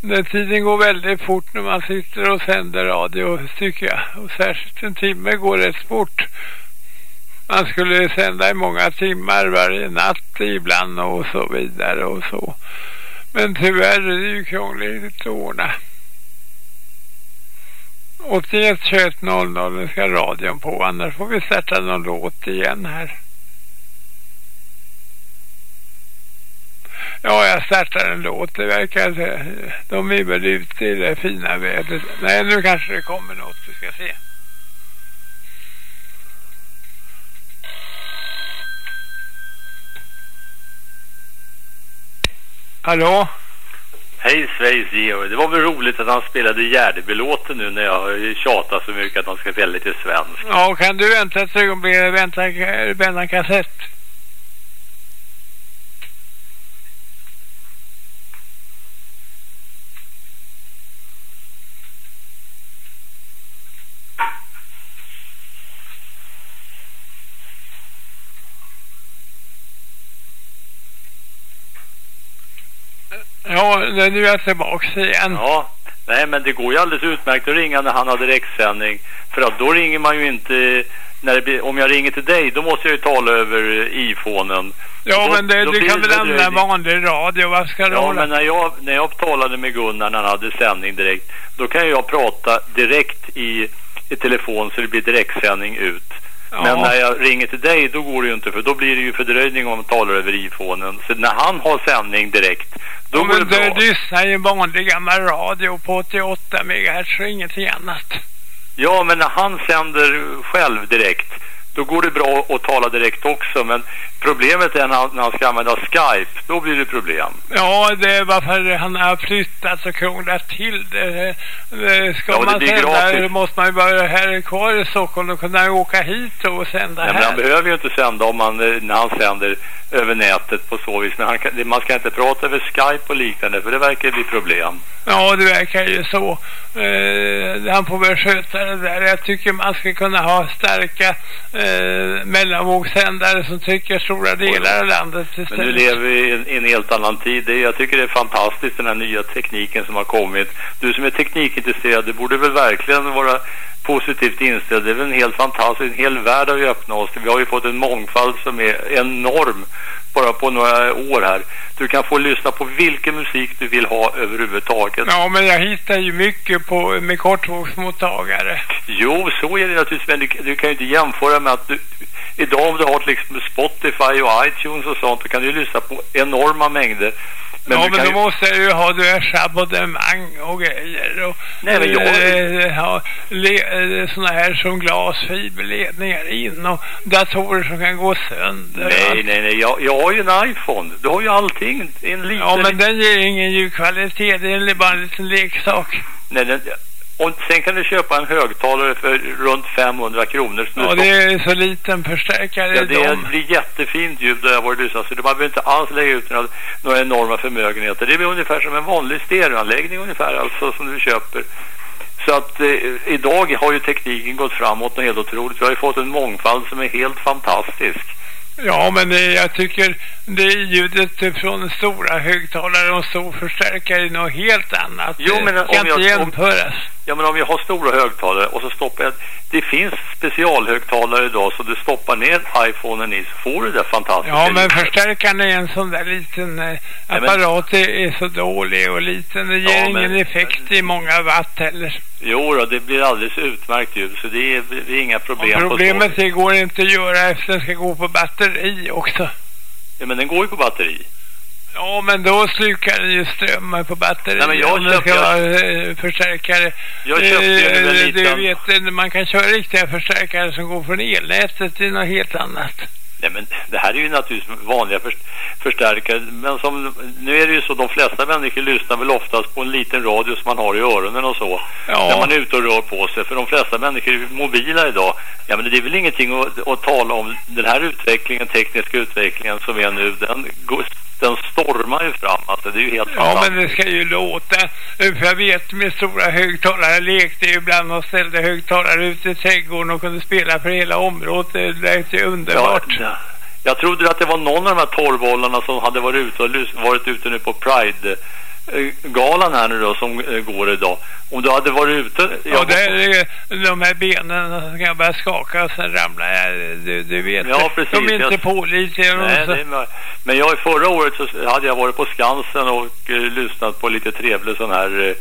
Den tiden går väldigt fort när man sitter och sänder radio tycker jag. Och särskilt en timme går rätt fort. Man skulle sända i många timmar varje natt ibland och så vidare och så. Men tyvärr är det ju krångligt att ordna. 81 21 00 nu ska radion på annars får vi starta någon låt igen här. Ja, jag startar en låt. Det verkar... De är väl ute i det fina vädret. Nej, nu kanske det kommer något. Vi ska se. Hallå? Hej Sveriges Georg. Det var väl roligt att han spelade Gärdebylåten nu när jag tjatar så mycket att han ska spela lite svensk. Ja, kan du vänta ett ögonblick? Vänta, vänta en kassett. Ja, nu är jag tillbaka igen. Ja, nej men det går ju alldeles utmärkt att ringa när han har direktsändning. För att då ringer man ju inte... Blir, om jag ringer till dig, då måste jag ju tala över iPhonen. Ja, då, men det, du kan väl använda vanlig radio, vad ska du Ja, hålla? men när jag, när jag talade med Gunnar när han hade sändning direkt, då kan jag prata direkt i, i telefon så det blir direktsändning ut. Ja. Men när jag ringer till dig då går det ju inte för då blir det ju fördröjning om man talar över iPhonen. Så när han har sändning direkt då ja, går det bra. Men du lyssnar ju vanlig gammal radio på 88 MHz och ingenting annat. Ja men när han sänder själv direkt då går det bra att tala direkt också. Men problemet är när, när han ska använda Skype, då blir det problem. Ja, det är varför han har flyttat och krånglat till det. det ska ja, man det sända måste man ju vara här kvar i Stockholm och kunna åka hit och sända Nej, här. Men han behöver ju inte sända om man, när han sänder över nätet på så vis. Men han kan, man ska inte prata över Skype och liknande för det verkar bli problem. Ja, det verkar ju så. Eh, han får väl sköta det där. Jag tycker man ska kunna ha starka eh, mellanvågssändare som tycker stora delar av landet. Istället. Men nu lever vi i en, en helt annan tid. jag tycker det är fantastiskt den här nya tekniken som har kommit. Du som är teknikintresserad, det borde väl verkligen vara positivt inställd. Det är väl en helt fantastisk, en hel värld har vi öppnat oss. Vi har ju fått en mångfald som är enorm bara på några år här. Du kan få lyssna på vilken musik du vill ha överhuvudtaget. Ja, men jag hittar ju mycket på, med kortvågsmottagare. Jo, så är det naturligtvis. Men du, du kan ju inte jämföra med att du, idag om du har till exempel Spotify och iTunes och sånt, då kan du lyssna på enorma mängder. Men ja, men då ju... måste ju ha diverse abonnemang och grejer. Och, Nej, men jag... Äh, ha le, såna här som glasfiberledningar in och datorer som kan gå sönder. Nej, nej, nej. Jag, jag har ju en iPhone. Du har ju allting. En liten... Ja, men den ger ingen ljudkvalitet. Det är bara en liten leksak. Nej, den, och sen kan du köpa en högtalare för runt 500 kronor. Ja, det är så liten förstärkare. Ja, det de. blir jättefint ljud där jag var lyssnat. Så man behöver inte alls lägga ut några, några enorma förmögenheter. Det blir ungefär som en vanlig stereoanläggning ungefär, alltså som du köper. Så att eh, idag har ju tekniken gått framåt och helt otroligt. Vi har ju fått en mångfald som är helt fantastisk. Ja, men det, jag tycker det är ljudet från stora högtalare och stor förstärkare är något helt annat. Jo, men det kan om inte jämföras. Ja, men om jag har stora högtalare och så stoppar jag... Det finns specialhögtalare idag så du stoppar ner iPhonen i så får du det fantastiska. Ja, men förstärkaren är en sån där liten eh, apparat ja, men... är så dålig och liten. Det ger ja, ingen men... effekt i många watt heller. Jo då, det blir alldeles utmärkt ljud så det är, det är inga problem. Och problemet det går inte att göra efter den ska gå på batteri också. Ja, men den går ju på batteri. Ja, men då slukar den ju ström på batteri. Nej, men jag köpte... ska vara eh, förstärkare. Jag köpte ju en eh, liten... Du vet, man kan köra riktiga förstärkare som går från elnätet till något helt annat. Nej, men det här är ju naturligtvis vanliga för, förstärkare. Men som, nu är det ju så, de flesta människor lyssnar väl oftast på en liten radio som man har i öronen och så. Ja. När man är ute och rör på sig. För de flesta människor är mobila idag. Ja, men det är väl ingenting att, att tala om. Den här utvecklingen, tekniska utvecklingen som är nu, den går den stormar ju fram. Alltså, det är ju helt Ja, men det ska ju låta. För jag vet med stora högtalare lekte ju ibland och ställde högtalare ute i trädgården och kunde spela för hela området. Det lät ju underbart. Ja, ja. Jag trodde att det var någon av de här torrbollarna som hade varit ute och varit ute nu på Pride galan här nu då som eh, går idag. Om du hade varit ute... Ja, det de här benen kan börja skaka sen ramlar jag. Du, du vet. Ja, precis. De är inte jag... pålitliga. Nej, det är... Men jag förra året så hade jag varit på Skansen och uh, lyssnat på lite trevlig sån här... Uh,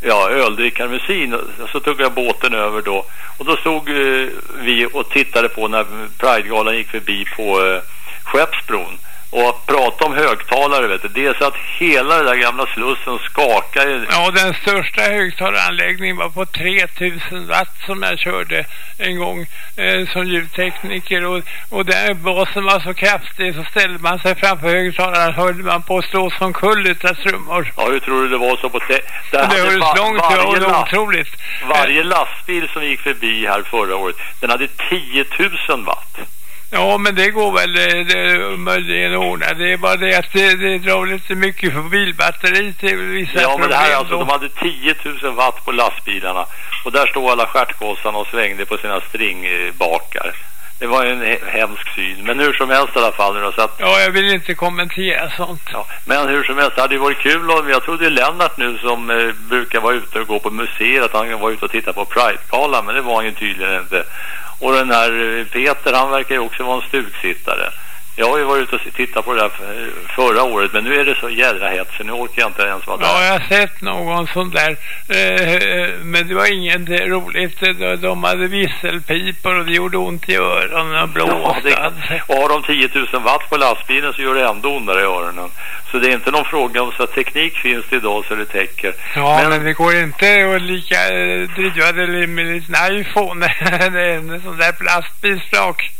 ja, öldrickarmusik. Så tog jag båten över då. Och då stod uh, vi och tittade på när Pridegalan gick förbi på uh, Skeppsbron. Och att prata om högtalare, vet du, det är så att hela den där gamla slussen skakar. Ja, den största högtalaranläggningen var på 3000 watt som jag körde en gång eh, som ljudtekniker. Och, och där basen var så kraftig så ställde man sig framför högtalaren hörde man på slå som kull utav trummor. Ja, hur tror du det var så på... Det, det hördes långt, det var otroligt. Varje lastbil som gick förbi här förra året, den hade 10 000 watt. Ja, men det går väl eh, det, möjligen att ordna. Det är bara det att det, det drar lite mycket för bilbatteri till vissa Ja, men det här alltså, de hade 10 000 watt på lastbilarna. Och där stod alla stjärtgossarna och svängde på sina stringbakar. Det var en hemsk syn. Men hur som helst i alla fall. Nu så att, ja, jag vill inte kommentera sånt. Ja, men hur som helst, det hade ju varit kul. Och jag trodde Lennart nu som eh, brukar vara ute och gå på museer att han var ute och titta på Pride-galan. Men det var han ju tydligen inte. Och den här Peter, han verkar ju också vara en stugsittare. Jag har ju varit ute och tittat på det där förra året, men nu är det så jädra hett så nu orkar jag inte ens vara där. Ja, jag har sett någon sån där, eh, men det var inget roligt. De hade visselpipor och det gjorde ont i öronen och blåste. Ja, och har de 10 000 watt på lastbilen så gör det ändå ondare i öronen. Så det är inte någon fråga om så att teknik finns det idag så det täcker. Ja, men, men det går inte att lika eh, driva det med en liten iPhone. en sån där plastbilsflak.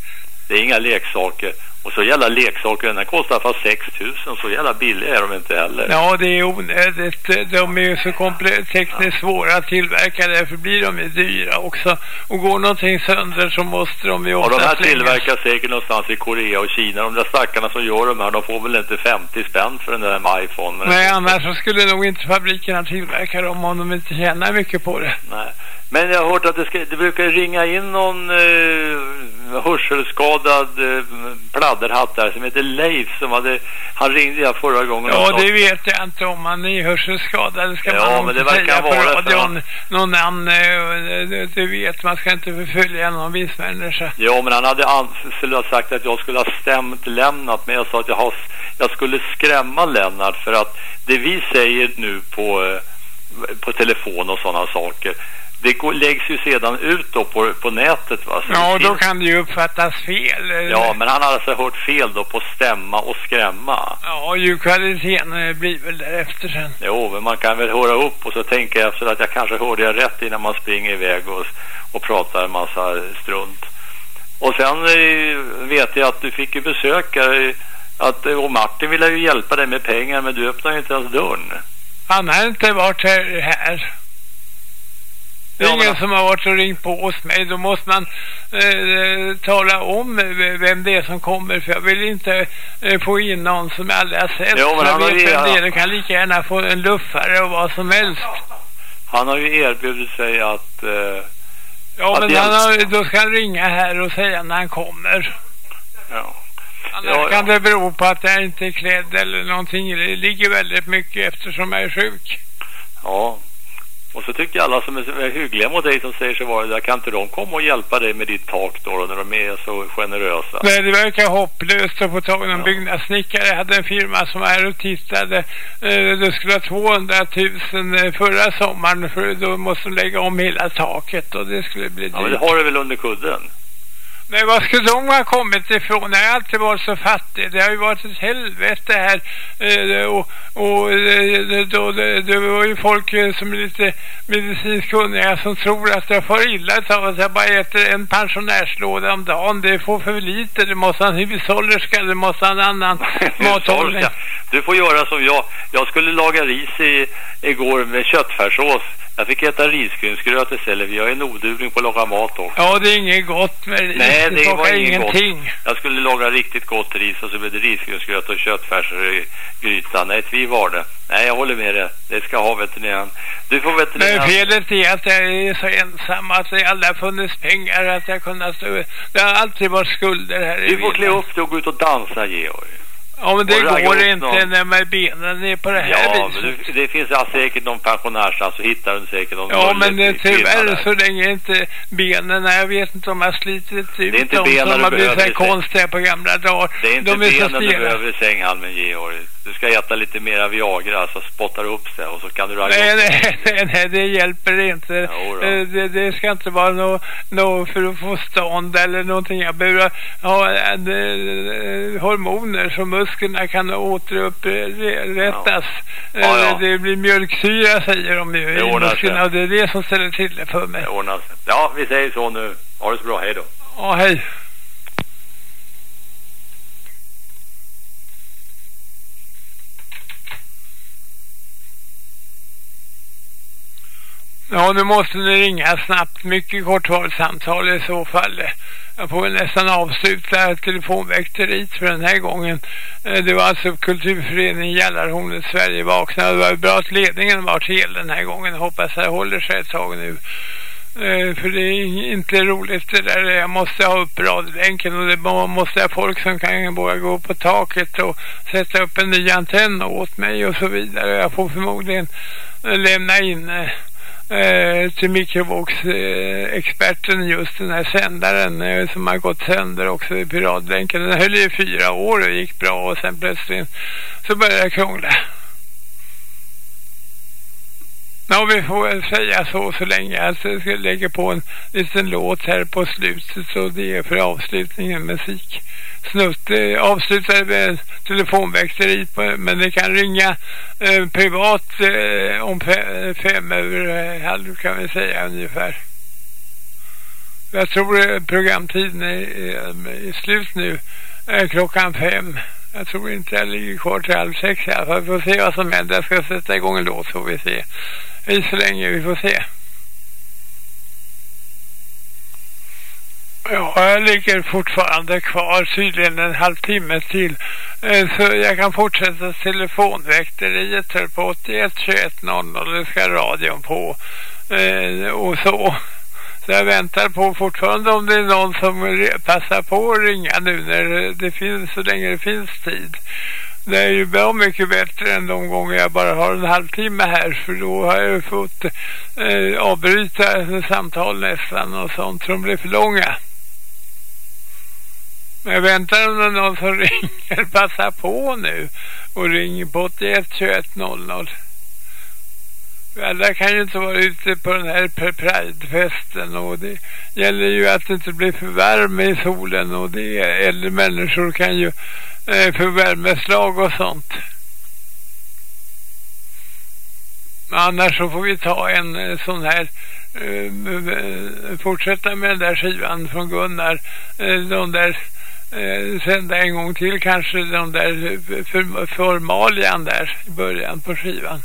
Det är inga leksaker. Och så jävla leksaker, den här kostar fast 6 000, så jävla billiga är de inte heller. Ja, det är onödigt. De är ju så tekniskt svåra att tillverka, därför blir de ju dyra också. Och går någonting sönder så måste de ju ofta Ja, de här tillverkas säkert någonstans i Korea och Kina. De där stackarna som gör de här, de får väl inte 50 spänn för den där iPhone. Nej, annars så skulle nog inte fabrikerna tillverka dem om de inte tjänar mycket på det. Nej. Men jag har hört att det, ska, det brukar ringa in någon eh, hörselskadad eh, pladderhatt där som heter Leif som hade, han ringde jag förra gången. Ja, det vet jag inte om han är hörselskadad. Ska ja, man men det verkar vara på radion. Någon namn, eh, du vet, man ska inte förfölja någon viss människa. Ja, men han hade skulle ha sagt att jag skulle ha stämt Lennart, men jag sa att jag, har, jag skulle skrämma Lennart för att det vi säger nu på, eh, på telefon och sådana saker det går, läggs ju sedan ut då på, på nätet va? Så ja, då kan det ju uppfattas fel. Ja, men han har alltså hört fel då på stämma och skrämma. Ja, ljudkvaliteten eh, blir väl därefter sen. Jo, men man kan väl höra upp och så tänker jag efter att jag kanske hörde jag rätt innan man springer iväg och, och pratar en massa strunt. Och sen eh, vet jag att du fick ju besöka att, och Martin ville ju hjälpa dig med pengar men du öppnade ju inte ens dörren. Han har inte varit här. Det är ingen som har varit och ringt på hos mig. Då måste man eh, tala om vem det är som kommer. För jag vill inte eh, få in någon som jag aldrig har sett. Jo, men han jag vet vem det kan lika gärna få en luffare och vad som helst. Han har ju erbjudit sig att... Eh, ja, att men han har, då ska han ringa här och säga när han kommer. Ja. Annars ja, kan det bero på att jag inte är klädd eller någonting. Det ligger väldigt mycket eftersom jag är sjuk. Ja, och så tycker alla som är hyggliga mot dig som säger sig vara där, kan inte de komma och hjälpa dig med ditt tak då, när de är så generösa? Nej, det verkar hopplöst att få tag i någon ja. byggnadssnickare. Jag hade en firma som var här och tittade. Eh, det skulle ha 200 000 förra sommaren, för då måste de lägga om hela taket och det skulle bli dyrt. Ja, men det har du väl under kudden? Nej, var skulle de ha kommit ifrån? Jag har alltid varit så fattig. Det har ju varit ett helvete här. Eh, och och eh, då, det, det var ju folk eh, som är lite medicinskt kunniga som tror att jag får illa av att jag bara äter en pensionärslåda om dagen. Det får för lite. Det måste ha en hushållerska. Det måste ha en annan mathållning. Du får göra som jag. Jag skulle laga ris i, igår med köttfärssås. Jag fick äta risgrynsgröt istället. Vi har en odugning på att laga mat också. Ja, det är inget gott med ris. Nej, det, det var ingenting. Gott. Jag skulle laga riktigt gott ris och så blev det risgrynsgröt och köttfärsgryta. Nej, vi var det. Nej, jag håller med dig. Det ska ha veterinären. Du får veterinären. Men felet är att jag är så ensam att det aldrig har funnits pengar att jag kunnat stå. Det har alltid varit skulder här Du får klä upp dig och gå ut och dansa, Georg. Ja, men det går inte någon... när med benen är på det här ja, viset. Men det, det finns ja, säkert någon pensionärsans så hittar du säkert någon Ja, men det, tyvärr så länge inte benen, jag vet inte om jag slitit ut det är inte dem som har blivit så konstiga på gamla dagar. Det är inte de är benen du behöver i sänghalmen, Georg. Du ska äta lite mera Viagra så spottar upp sig och så kan du ragga nej, nej, nej, nej, det hjälper inte. Eh, det, det, ska inte vara något no för att få stånd eller någonting. Jag behöver ha äh, hormoner så musklerna kan återupprättas. Ja. Ja, ja. Det blir mjölksyra säger de ju i musklerna och det är det som ställer till det för mig. Det Ja, vi säger så nu. Ha det så bra, hej då. Ja, hej. Ja, nu måste ni ringa snabbt. Mycket kortvalssamtal i så fall. Jag får nästan avsluta telefonväkteriet för den här gången. Eh, det var alltså kulturföreningen Jallarhornet Sverige vaknade. Det var bra att ledningen var till den här gången. Hoppas det håller sig ett tag nu. Eh, för det är inte roligt det där. Jag måste ha upp radlänken och det måste ha folk som kan våga gå på taket och sätta upp en ny antenn åt mig och så vidare. Jag får förmodligen eh, lämna in eh, till mikrovågsexperten eh, just den här sändaren eh, som har gått sönder också i piratlänken. Den höll i fyra år och gick bra och sen plötsligt så började det krångla. Ja, vi får väl säga så så länge. Alltså, jag ska lägga på en liten låt här på slutet så det är för avslutningen musik snutt eh, avslutar med telefonväxteriet men det kan ringa eh, privat eh, om fem, fem över eh, halv kan vi säga ungefär. Jag tror eh, programtiden är, eh, är slut nu. Eh, klockan fem. Jag tror inte jag ligger kvar till halv sex i alla fall. Vi får se vad som händer. Jag ska sätta igång en låt så får vi se. Vi så länge vi får se. Ja, jag ligger fortfarande kvar tydligen en halvtimme till. Eh, så jag kan fortsätta telefonväkteriet på 81 21 00. Det ska radion på. Eh, och så. Jag väntar på fortfarande om det är någon som passar på att ringa nu när det finns, så länge det finns tid. Det är ju bra mycket bättre än de gånger jag bara har en halvtimme här för då har jag fått eh, avbryta samtal nästan och sånt som blir för långa. Men jag väntar om det är någon som ringer. Passa på nu och ringer på 81 21 00. Alla kan ju inte vara ute på den här Pridefesten och det gäller ju att det inte blir för varm i solen och det äldre människor kan ju eh, få värmeslag och sånt. Annars så får vi ta en eh, sån här eh, fortsätta med den där skivan från Gunnar. Eh, de där eh, sända en gång till kanske de där eh, formalian där i början på skivan.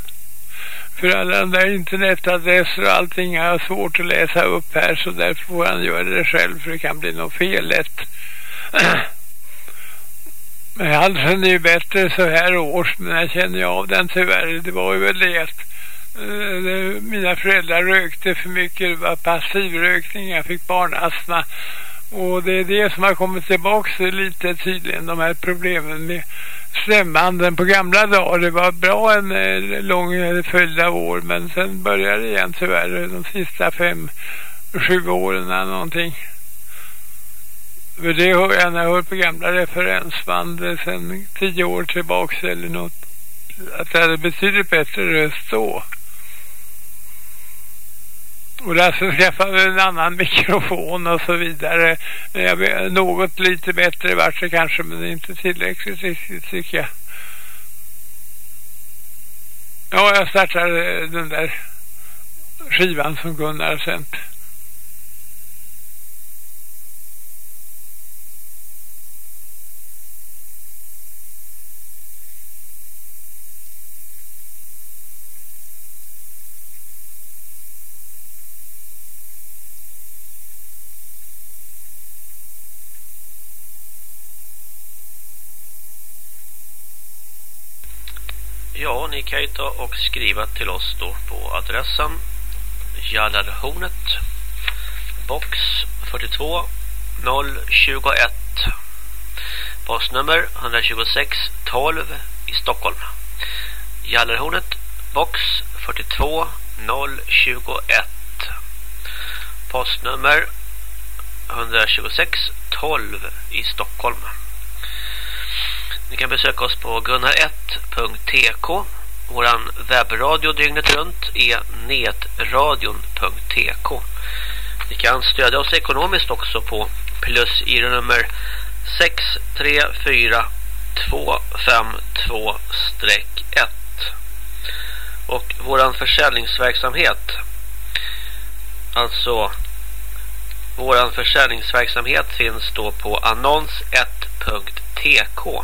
För alla de där internetadresser och allting har jag svårt att läsa upp här så därför får han göra det själv för det kan bli något fel lätt. Men halsen är ju bättre så här års men jag känner ju av den tyvärr. Det var ju väl det att eh, mina föräldrar rökte för mycket. Det var passivrökning. Jag fick barnastma. Och det är det som har kommit tillbaka lite tydligen. De här problemen med stämbanden på gamla dagar. Det var bra en eh, lång eh, följd av år men sen började det igen tyvärr de sista fem, sju åren eller någonting. För det hör jag när jag hör på gamla referensband eh, sen tio år tillbaka eller något. Att det hade betydligt bättre röst då. Och Lasse skaffade en annan mikrofon och så vidare. Jag, något lite bättre vart det kanske men det är inte tillräckligt riktigt tycker jag. Ja, jag startar den där skivan som Gunnar har sänt. Ja, ni kan ju ta och skriva till oss då på adressen Jallarhornet box 42 021 postnummer 126 12 i Stockholm. Jallarhornet box 42 021 postnummer 126 12 i Stockholm ni kan besöka oss på gunnar1.tk. Våran webbradio dygnet runt är netradion.tk. Ni kan stödja oss ekonomiskt också på plus i nummer 634252-1. Och våran försäljningsverksamhet alltså våran försäljningsverksamhet finns då på annons1.tk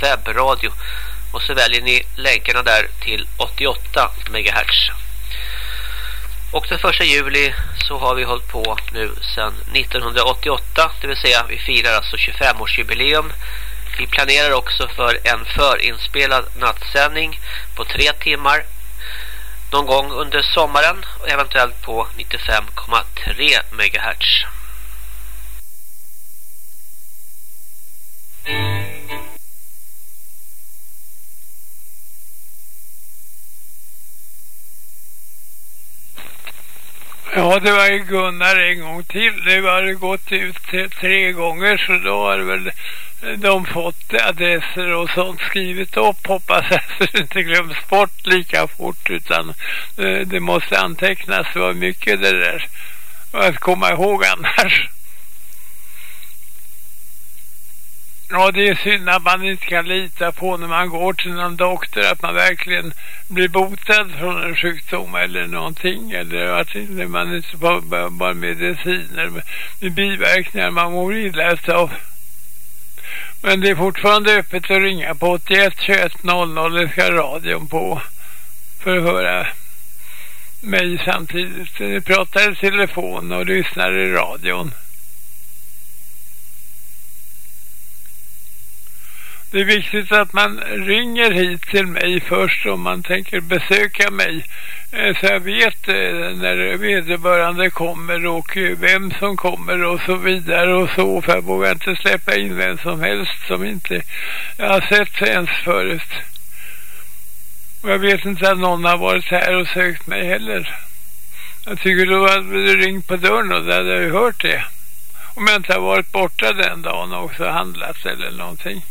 webbradio och så väljer ni länkarna där till 88 MHz. Och den första juli så har vi hållit på nu sedan 1988, det vill säga vi firar alltså 25-årsjubileum. Vi planerar också för en förinspelad nattsändning på tre timmar någon gång under sommaren och eventuellt på 95,3 MHz. Ja, det var ju Gunnar en gång till. Det har det gått ut tre gånger så då har väl eh, de fått adresser och sånt skrivit upp. Hoppas jag så det inte glöms bort lika fort utan eh, det måste antecknas. Det var mycket det där att komma ihåg annars. Ja, det är synd att man inte kan lita på när man går till någon doktor att man verkligen blir botad från en sjukdom eller någonting. Eller att man inte får bara mediciner med, med biverkningar man mår illa av. Men det är fortfarande öppet att ringa på 81 21 00 det ska radion på för att höra mig samtidigt. Ni pratar i telefon och lyssnar i radion. Det är viktigt att man ringer hit till mig först om man tänker besöka mig. Eh, så jag vet eh, när vederbörande kommer och eh, vem som kommer och så vidare och så. För jag vågar inte släppa in vem som helst som inte jag har sett ens förut. Och jag vet inte att någon har varit här och sökt mig heller. Jag tycker då hade du ringt på dörren och då hade jag ju hört det. Om jag inte har varit borta den dagen och också handlat eller någonting.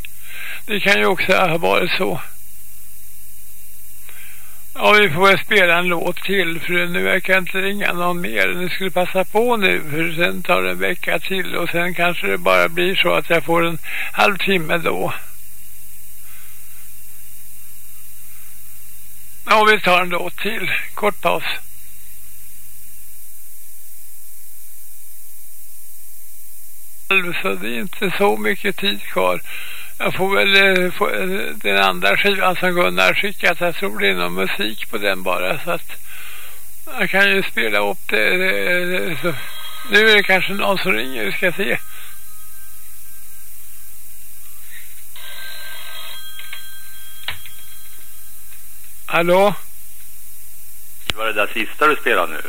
Det kan ju också ha varit så. Ja, vi får väl spela en låt till för nu verkar inte ringa någon mer. Ni skulle passa på nu för sen tar det en vecka till och sen kanske det bara blir så att jag får en halvtimme då. Ja, vi tar en låt till. Kort paus. Så det är inte så mycket tid kvar. Jag får väl eh, få, eh, den andra skivan som Gunnar skickat. Jag tror det är någon musik på den bara. Så att jag kan ju spela upp det. det så. Nu är det kanske någon som ringer. Vi ska se. Hallå? Det var det där sista du spelade nu.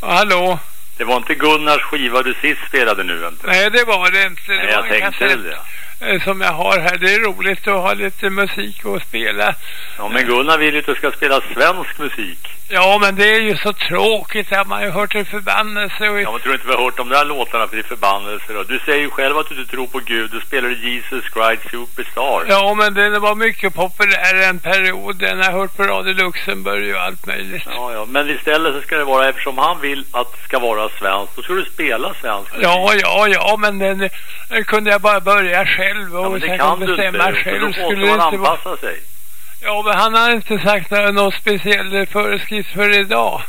Ja, hallå? Det var inte Gunnars skiva du sist spelade nu inte. Nej, det var det inte. Det Nej, jag tänkte det. Eh, som jag har här. Det är roligt att ha lite musik att spela. Ja, men Gunnar vill ju att du ska spela svensk musik. Ja, men det är ju så tråkigt att man har hört det förbannelse. Och... Ja, men tror inte vi har hört de där låtarna för det är förbannelse då? Du säger ju själv att du inte tror på Gud. Du spelar Jesus Christ Superstar. Ja, men den var mycket populär en period. Den har hört på Radio Luxemburg och allt möjligt. Ja, ja. Men istället så ska det vara, eftersom han vill att det ska vara svenskt, då ska du spela svensk musik. Ja, ja, ja, men den, den kunde jag bara börja själv och ja, men det kan du inte, själv. Då måste man anpassa vara... sig. Ja, men han har inte sagt någon speciell föreskrift för idag.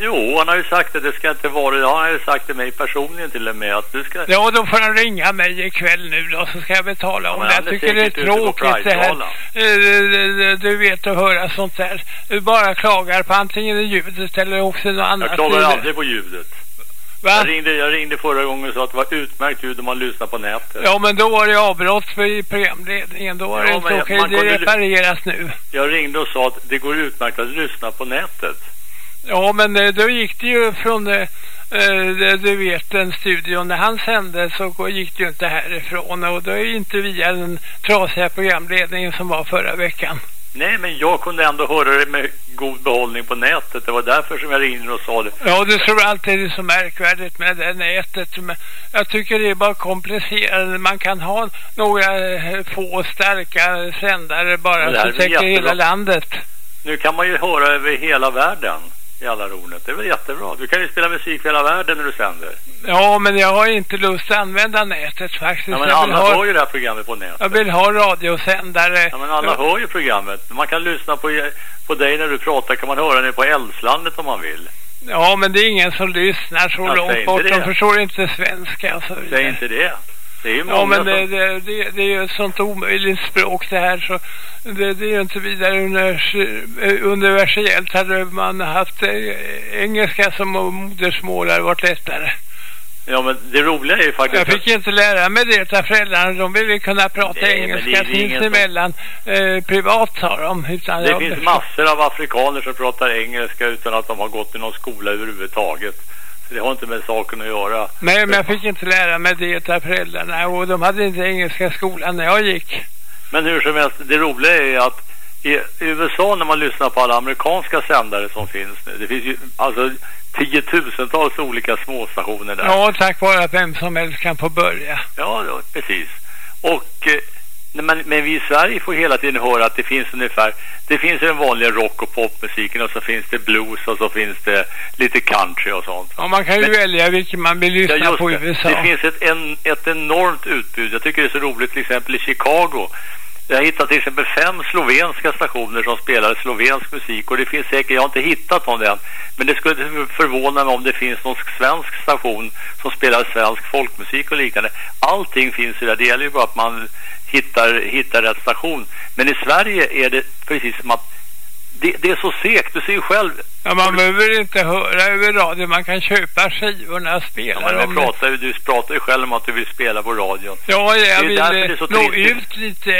Jo, han har ju sagt att det ska inte vara det. Han har ju sagt till mig personligen till och med att du ska... Ja, då får han ringa mig ikväll nu då så ska jag betala om ja, det. Jag tycker det är tråkigt det här. Eh, du vet att höra sånt där. Du bara klagar på antingen ljudet eller också något annat. Jag klagar aldrig på ljudet. Va? Jag ringde, jag ringde förra gången och sa att det var utmärkt ljud om man lyssnar på nätet. Ja, men då var det avbrott för programledningen. Då var ja, det inte okej. Det repareras nu. Jag ringde och sa att det går utmärkt att lyssna på nätet. Ja, men eh, då gick det ju från, eh, du vet, den studion när han sände så gick det ju inte härifrån och då är inte via den trasiga programledningen som var förra veckan. Nej, men jag kunde ändå höra det med god behållning på nätet. Det var därför som jag ringde och sa det. Ja, det tror alltid det är så märkvärdigt med det nätet. Men jag tycker det är bara komplicerat. Man kan ha några eh, få starka sändare bara som täcker hela landet. Nu kan man ju höra över hela världen i alla ronet. Det är väl jättebra. Du kan ju spela musik för hela världen när du sänder. Ja, men jag har inte lust att använda nätet faktiskt. Ja, men alla ha... hör ju det här programmet på nätet. Jag vill ha radiosändare. Ja, men alla ja. hör ju programmet. Man kan lyssna på, på dig när du pratar. Kan man höra det på Älvslandet om man vill. Ja, men det är ingen som lyssnar så ja, långt bort. De förstår inte svenska. Säg inte det. Det är ja, men det, det, det, det, är ju ett sånt omöjligt språk det här så det, det är ju inte vidare universellt. Hade man haft eh, engelska som modersmål hade varit lättare. Ja, men det roliga är ju faktiskt... Jag fick ju inte lära mig det av föräldrarna. De ville kunna prata Nej, engelska sinsemellan. Som... Eh, privat, sa de. Utan det finns massor av afrikaner som pratar engelska utan att de har gått i någon skola överhuvudtaget. Det har inte med saken att göra. Nej, men jag fick inte lära mig det av föräldrarna och de hade inte engelska skolan när jag gick. Men hur som helst, det roliga är att i USA när man lyssnar på alla amerikanska sändare som finns nu, det finns ju alltså tiotusentals olika småstationer där. Ja, tack vare att vem som helst kan få börja. Ja, precis. Och eh, men, men vi i Sverige får hela tiden höra att det finns ungefär det finns den vanliga rock- och popmusiken och så finns det blues och så finns det lite country och sånt. Ja, man kan ju men, välja vilken man vill lyssna ja, på i USA. Det finns ett, en, ett enormt utbud. Jag tycker det är så roligt till exempel i Chicago. Jag hittat till exempel fem slovenska stationer som spelar slovensk musik och det finns säkert, jag har inte hittat någon än, men det skulle förvåna mig om det finns någon svensk station som spelar svensk folkmusik och liknande. Allting finns ju där, det gäller ju bara att man hittar, hittar rätt station. Men i Sverige är det precis som att det, det, är så segt, du ser ju själv. Ja, man behöver inte höra över radio, man kan köpa skivorna och spela ja, men pratar, Du pratar ju själv om att du vill spela på radion. Ja, jag vill eh, nå ut lite.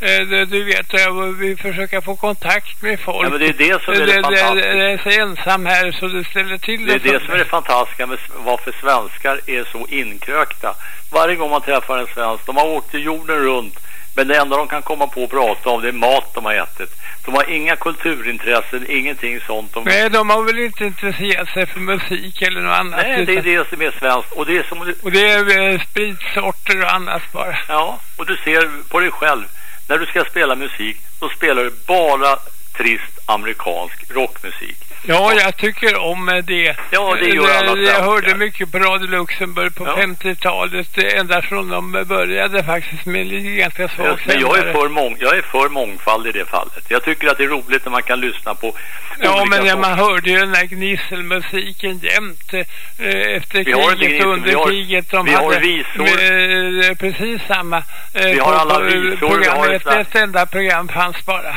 Eh, du vet, jag vill försöka få kontakt med folk. Ja, men det är det som är det, det fantastiska. Det är så ensam här så det ställer till det. Det är det som är det fantastiska med varför svenskar är så inkrökta. Varje gång man träffar en svensk, de har åkt jorden runt men det enda de kan komma på att prata om det är mat de har ätit. De har inga kulturintressen, ingenting sånt. De... Nej, de har väl inte intresserat sig för musik eller något annat. Nej, det är det som är svenskt. Och det är, som... och det är eh, spritsorter och annat bara. Ja, och du ser på dig själv. När du ska spela musik, då spelar du bara trist amerikansk rockmusik. Ja, jag tycker om det. Ja, det gör alla Jag hörde mycket på Radio Luxemburg på ja. 50-talet. Ända från de började faktiskt med ganska svag ja, Men jag är, för mång, jag är för mångfald i det fallet. Jag tycker att det är roligt när man kan lyssna på Ja, men ja, man hörde ju den där gnisselmusiken jämt eh, efter kriget och under har, kriget. De vi hade har visor. Med, eh, precis samma. Eh, vi har alla visor. Programmet, ett enda program fanns bara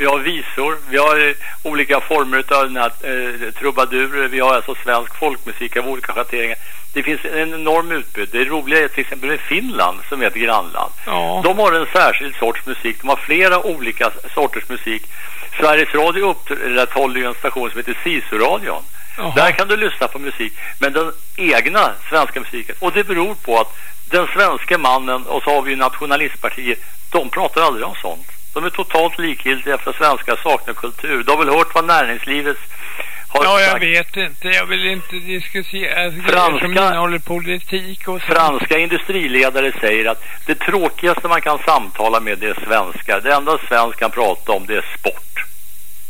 vi har visor, vi har eh, olika former av den här, eh, trubadurer, vi har alltså svensk folkmusik av olika schatteringar. Det finns en enorm utbud. Det roliga är till exempel med Finland som är ett grannland. Ja. De har en särskild sorts musik. De har flera olika sorters musik. Sveriges Radio upprätthåller ju en station som heter Sisu-radion. Där kan du lyssna på musik. Men den egna svenska musiken. Och det beror på att den svenska mannen och så har vi ju nationalistpartier. De pratar aldrig om sånt. De är totalt likgiltiga för svenska saknar kultur. De har väl hört vad näringslivet har Ja, jag sagt. vet inte. Jag vill inte diskutera franska, som innehåller politik och så. Franska industriledare säger att det tråkigaste man kan samtala med är svenskar. Det enda svensk kan prata om det är sport.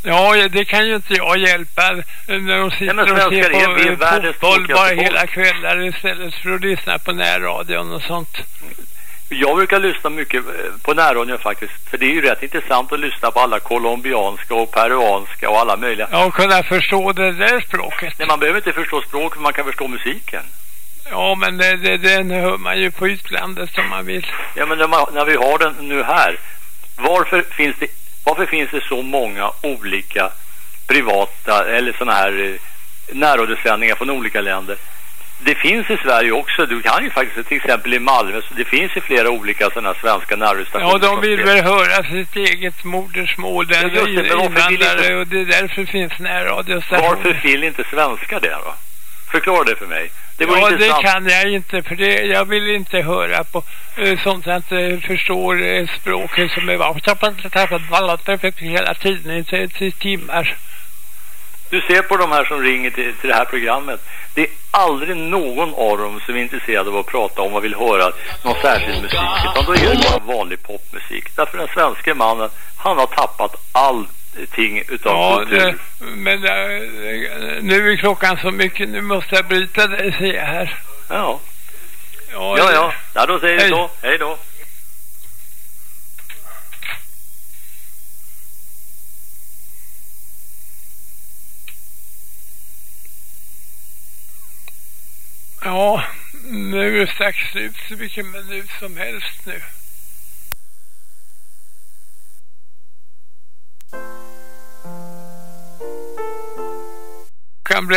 Ja, det kan ju inte jag hjälpa när de sitter ja, och ser på fotboll bara hela kvällar istället för att lyssna på närradion och sånt. Jag brukar lyssna mycket eh, på närradion faktiskt. För det är ju rätt intressant att lyssna på alla kolombianska och peruanska och alla möjliga. Ja, och kunna förstå det där språket. Nej, man behöver inte förstå språket, man kan förstå musiken. Ja, men det, det, den hör man ju på utlandet som man vill. Ja, men när, man, när vi har den nu här. Varför finns det, varför finns det så många olika privata eller sådana här eh, närradiosändningar från olika länder? Det finns i Sverige också. Du kan ju faktiskt till exempel i Malmö. Så det finns ju flera olika sådana svenska närradiostationer. Ja, de vill väl höra sitt eget modersmål. Den ja, just det, invandrare inte... och det är därför finns närradiostationer. Varför vill inte svenskar det då? Förklara det för mig. Det ja, det kan jag inte för det, jag vill inte höra på uh, sånt jag inte förstår uh, språket som är var hela tiden i timmar. Du ser på de här som ringer till, till det här programmet. Det är aldrig någon av dem som är intresserad av att prata om och vill höra någon särskild musik. Utan då är det bara vanlig popmusik. Därför den svenska mannen, han har tappat allting utav ja, kultur. Det, men äh, nu är klockan så mycket, nu måste jag bryta det, ser jag här. Ja. Ja, ja. ja. ja då säger vi så. Hej då. Ja, nu är det strax slut så vilken minut som helst nu. Kan bli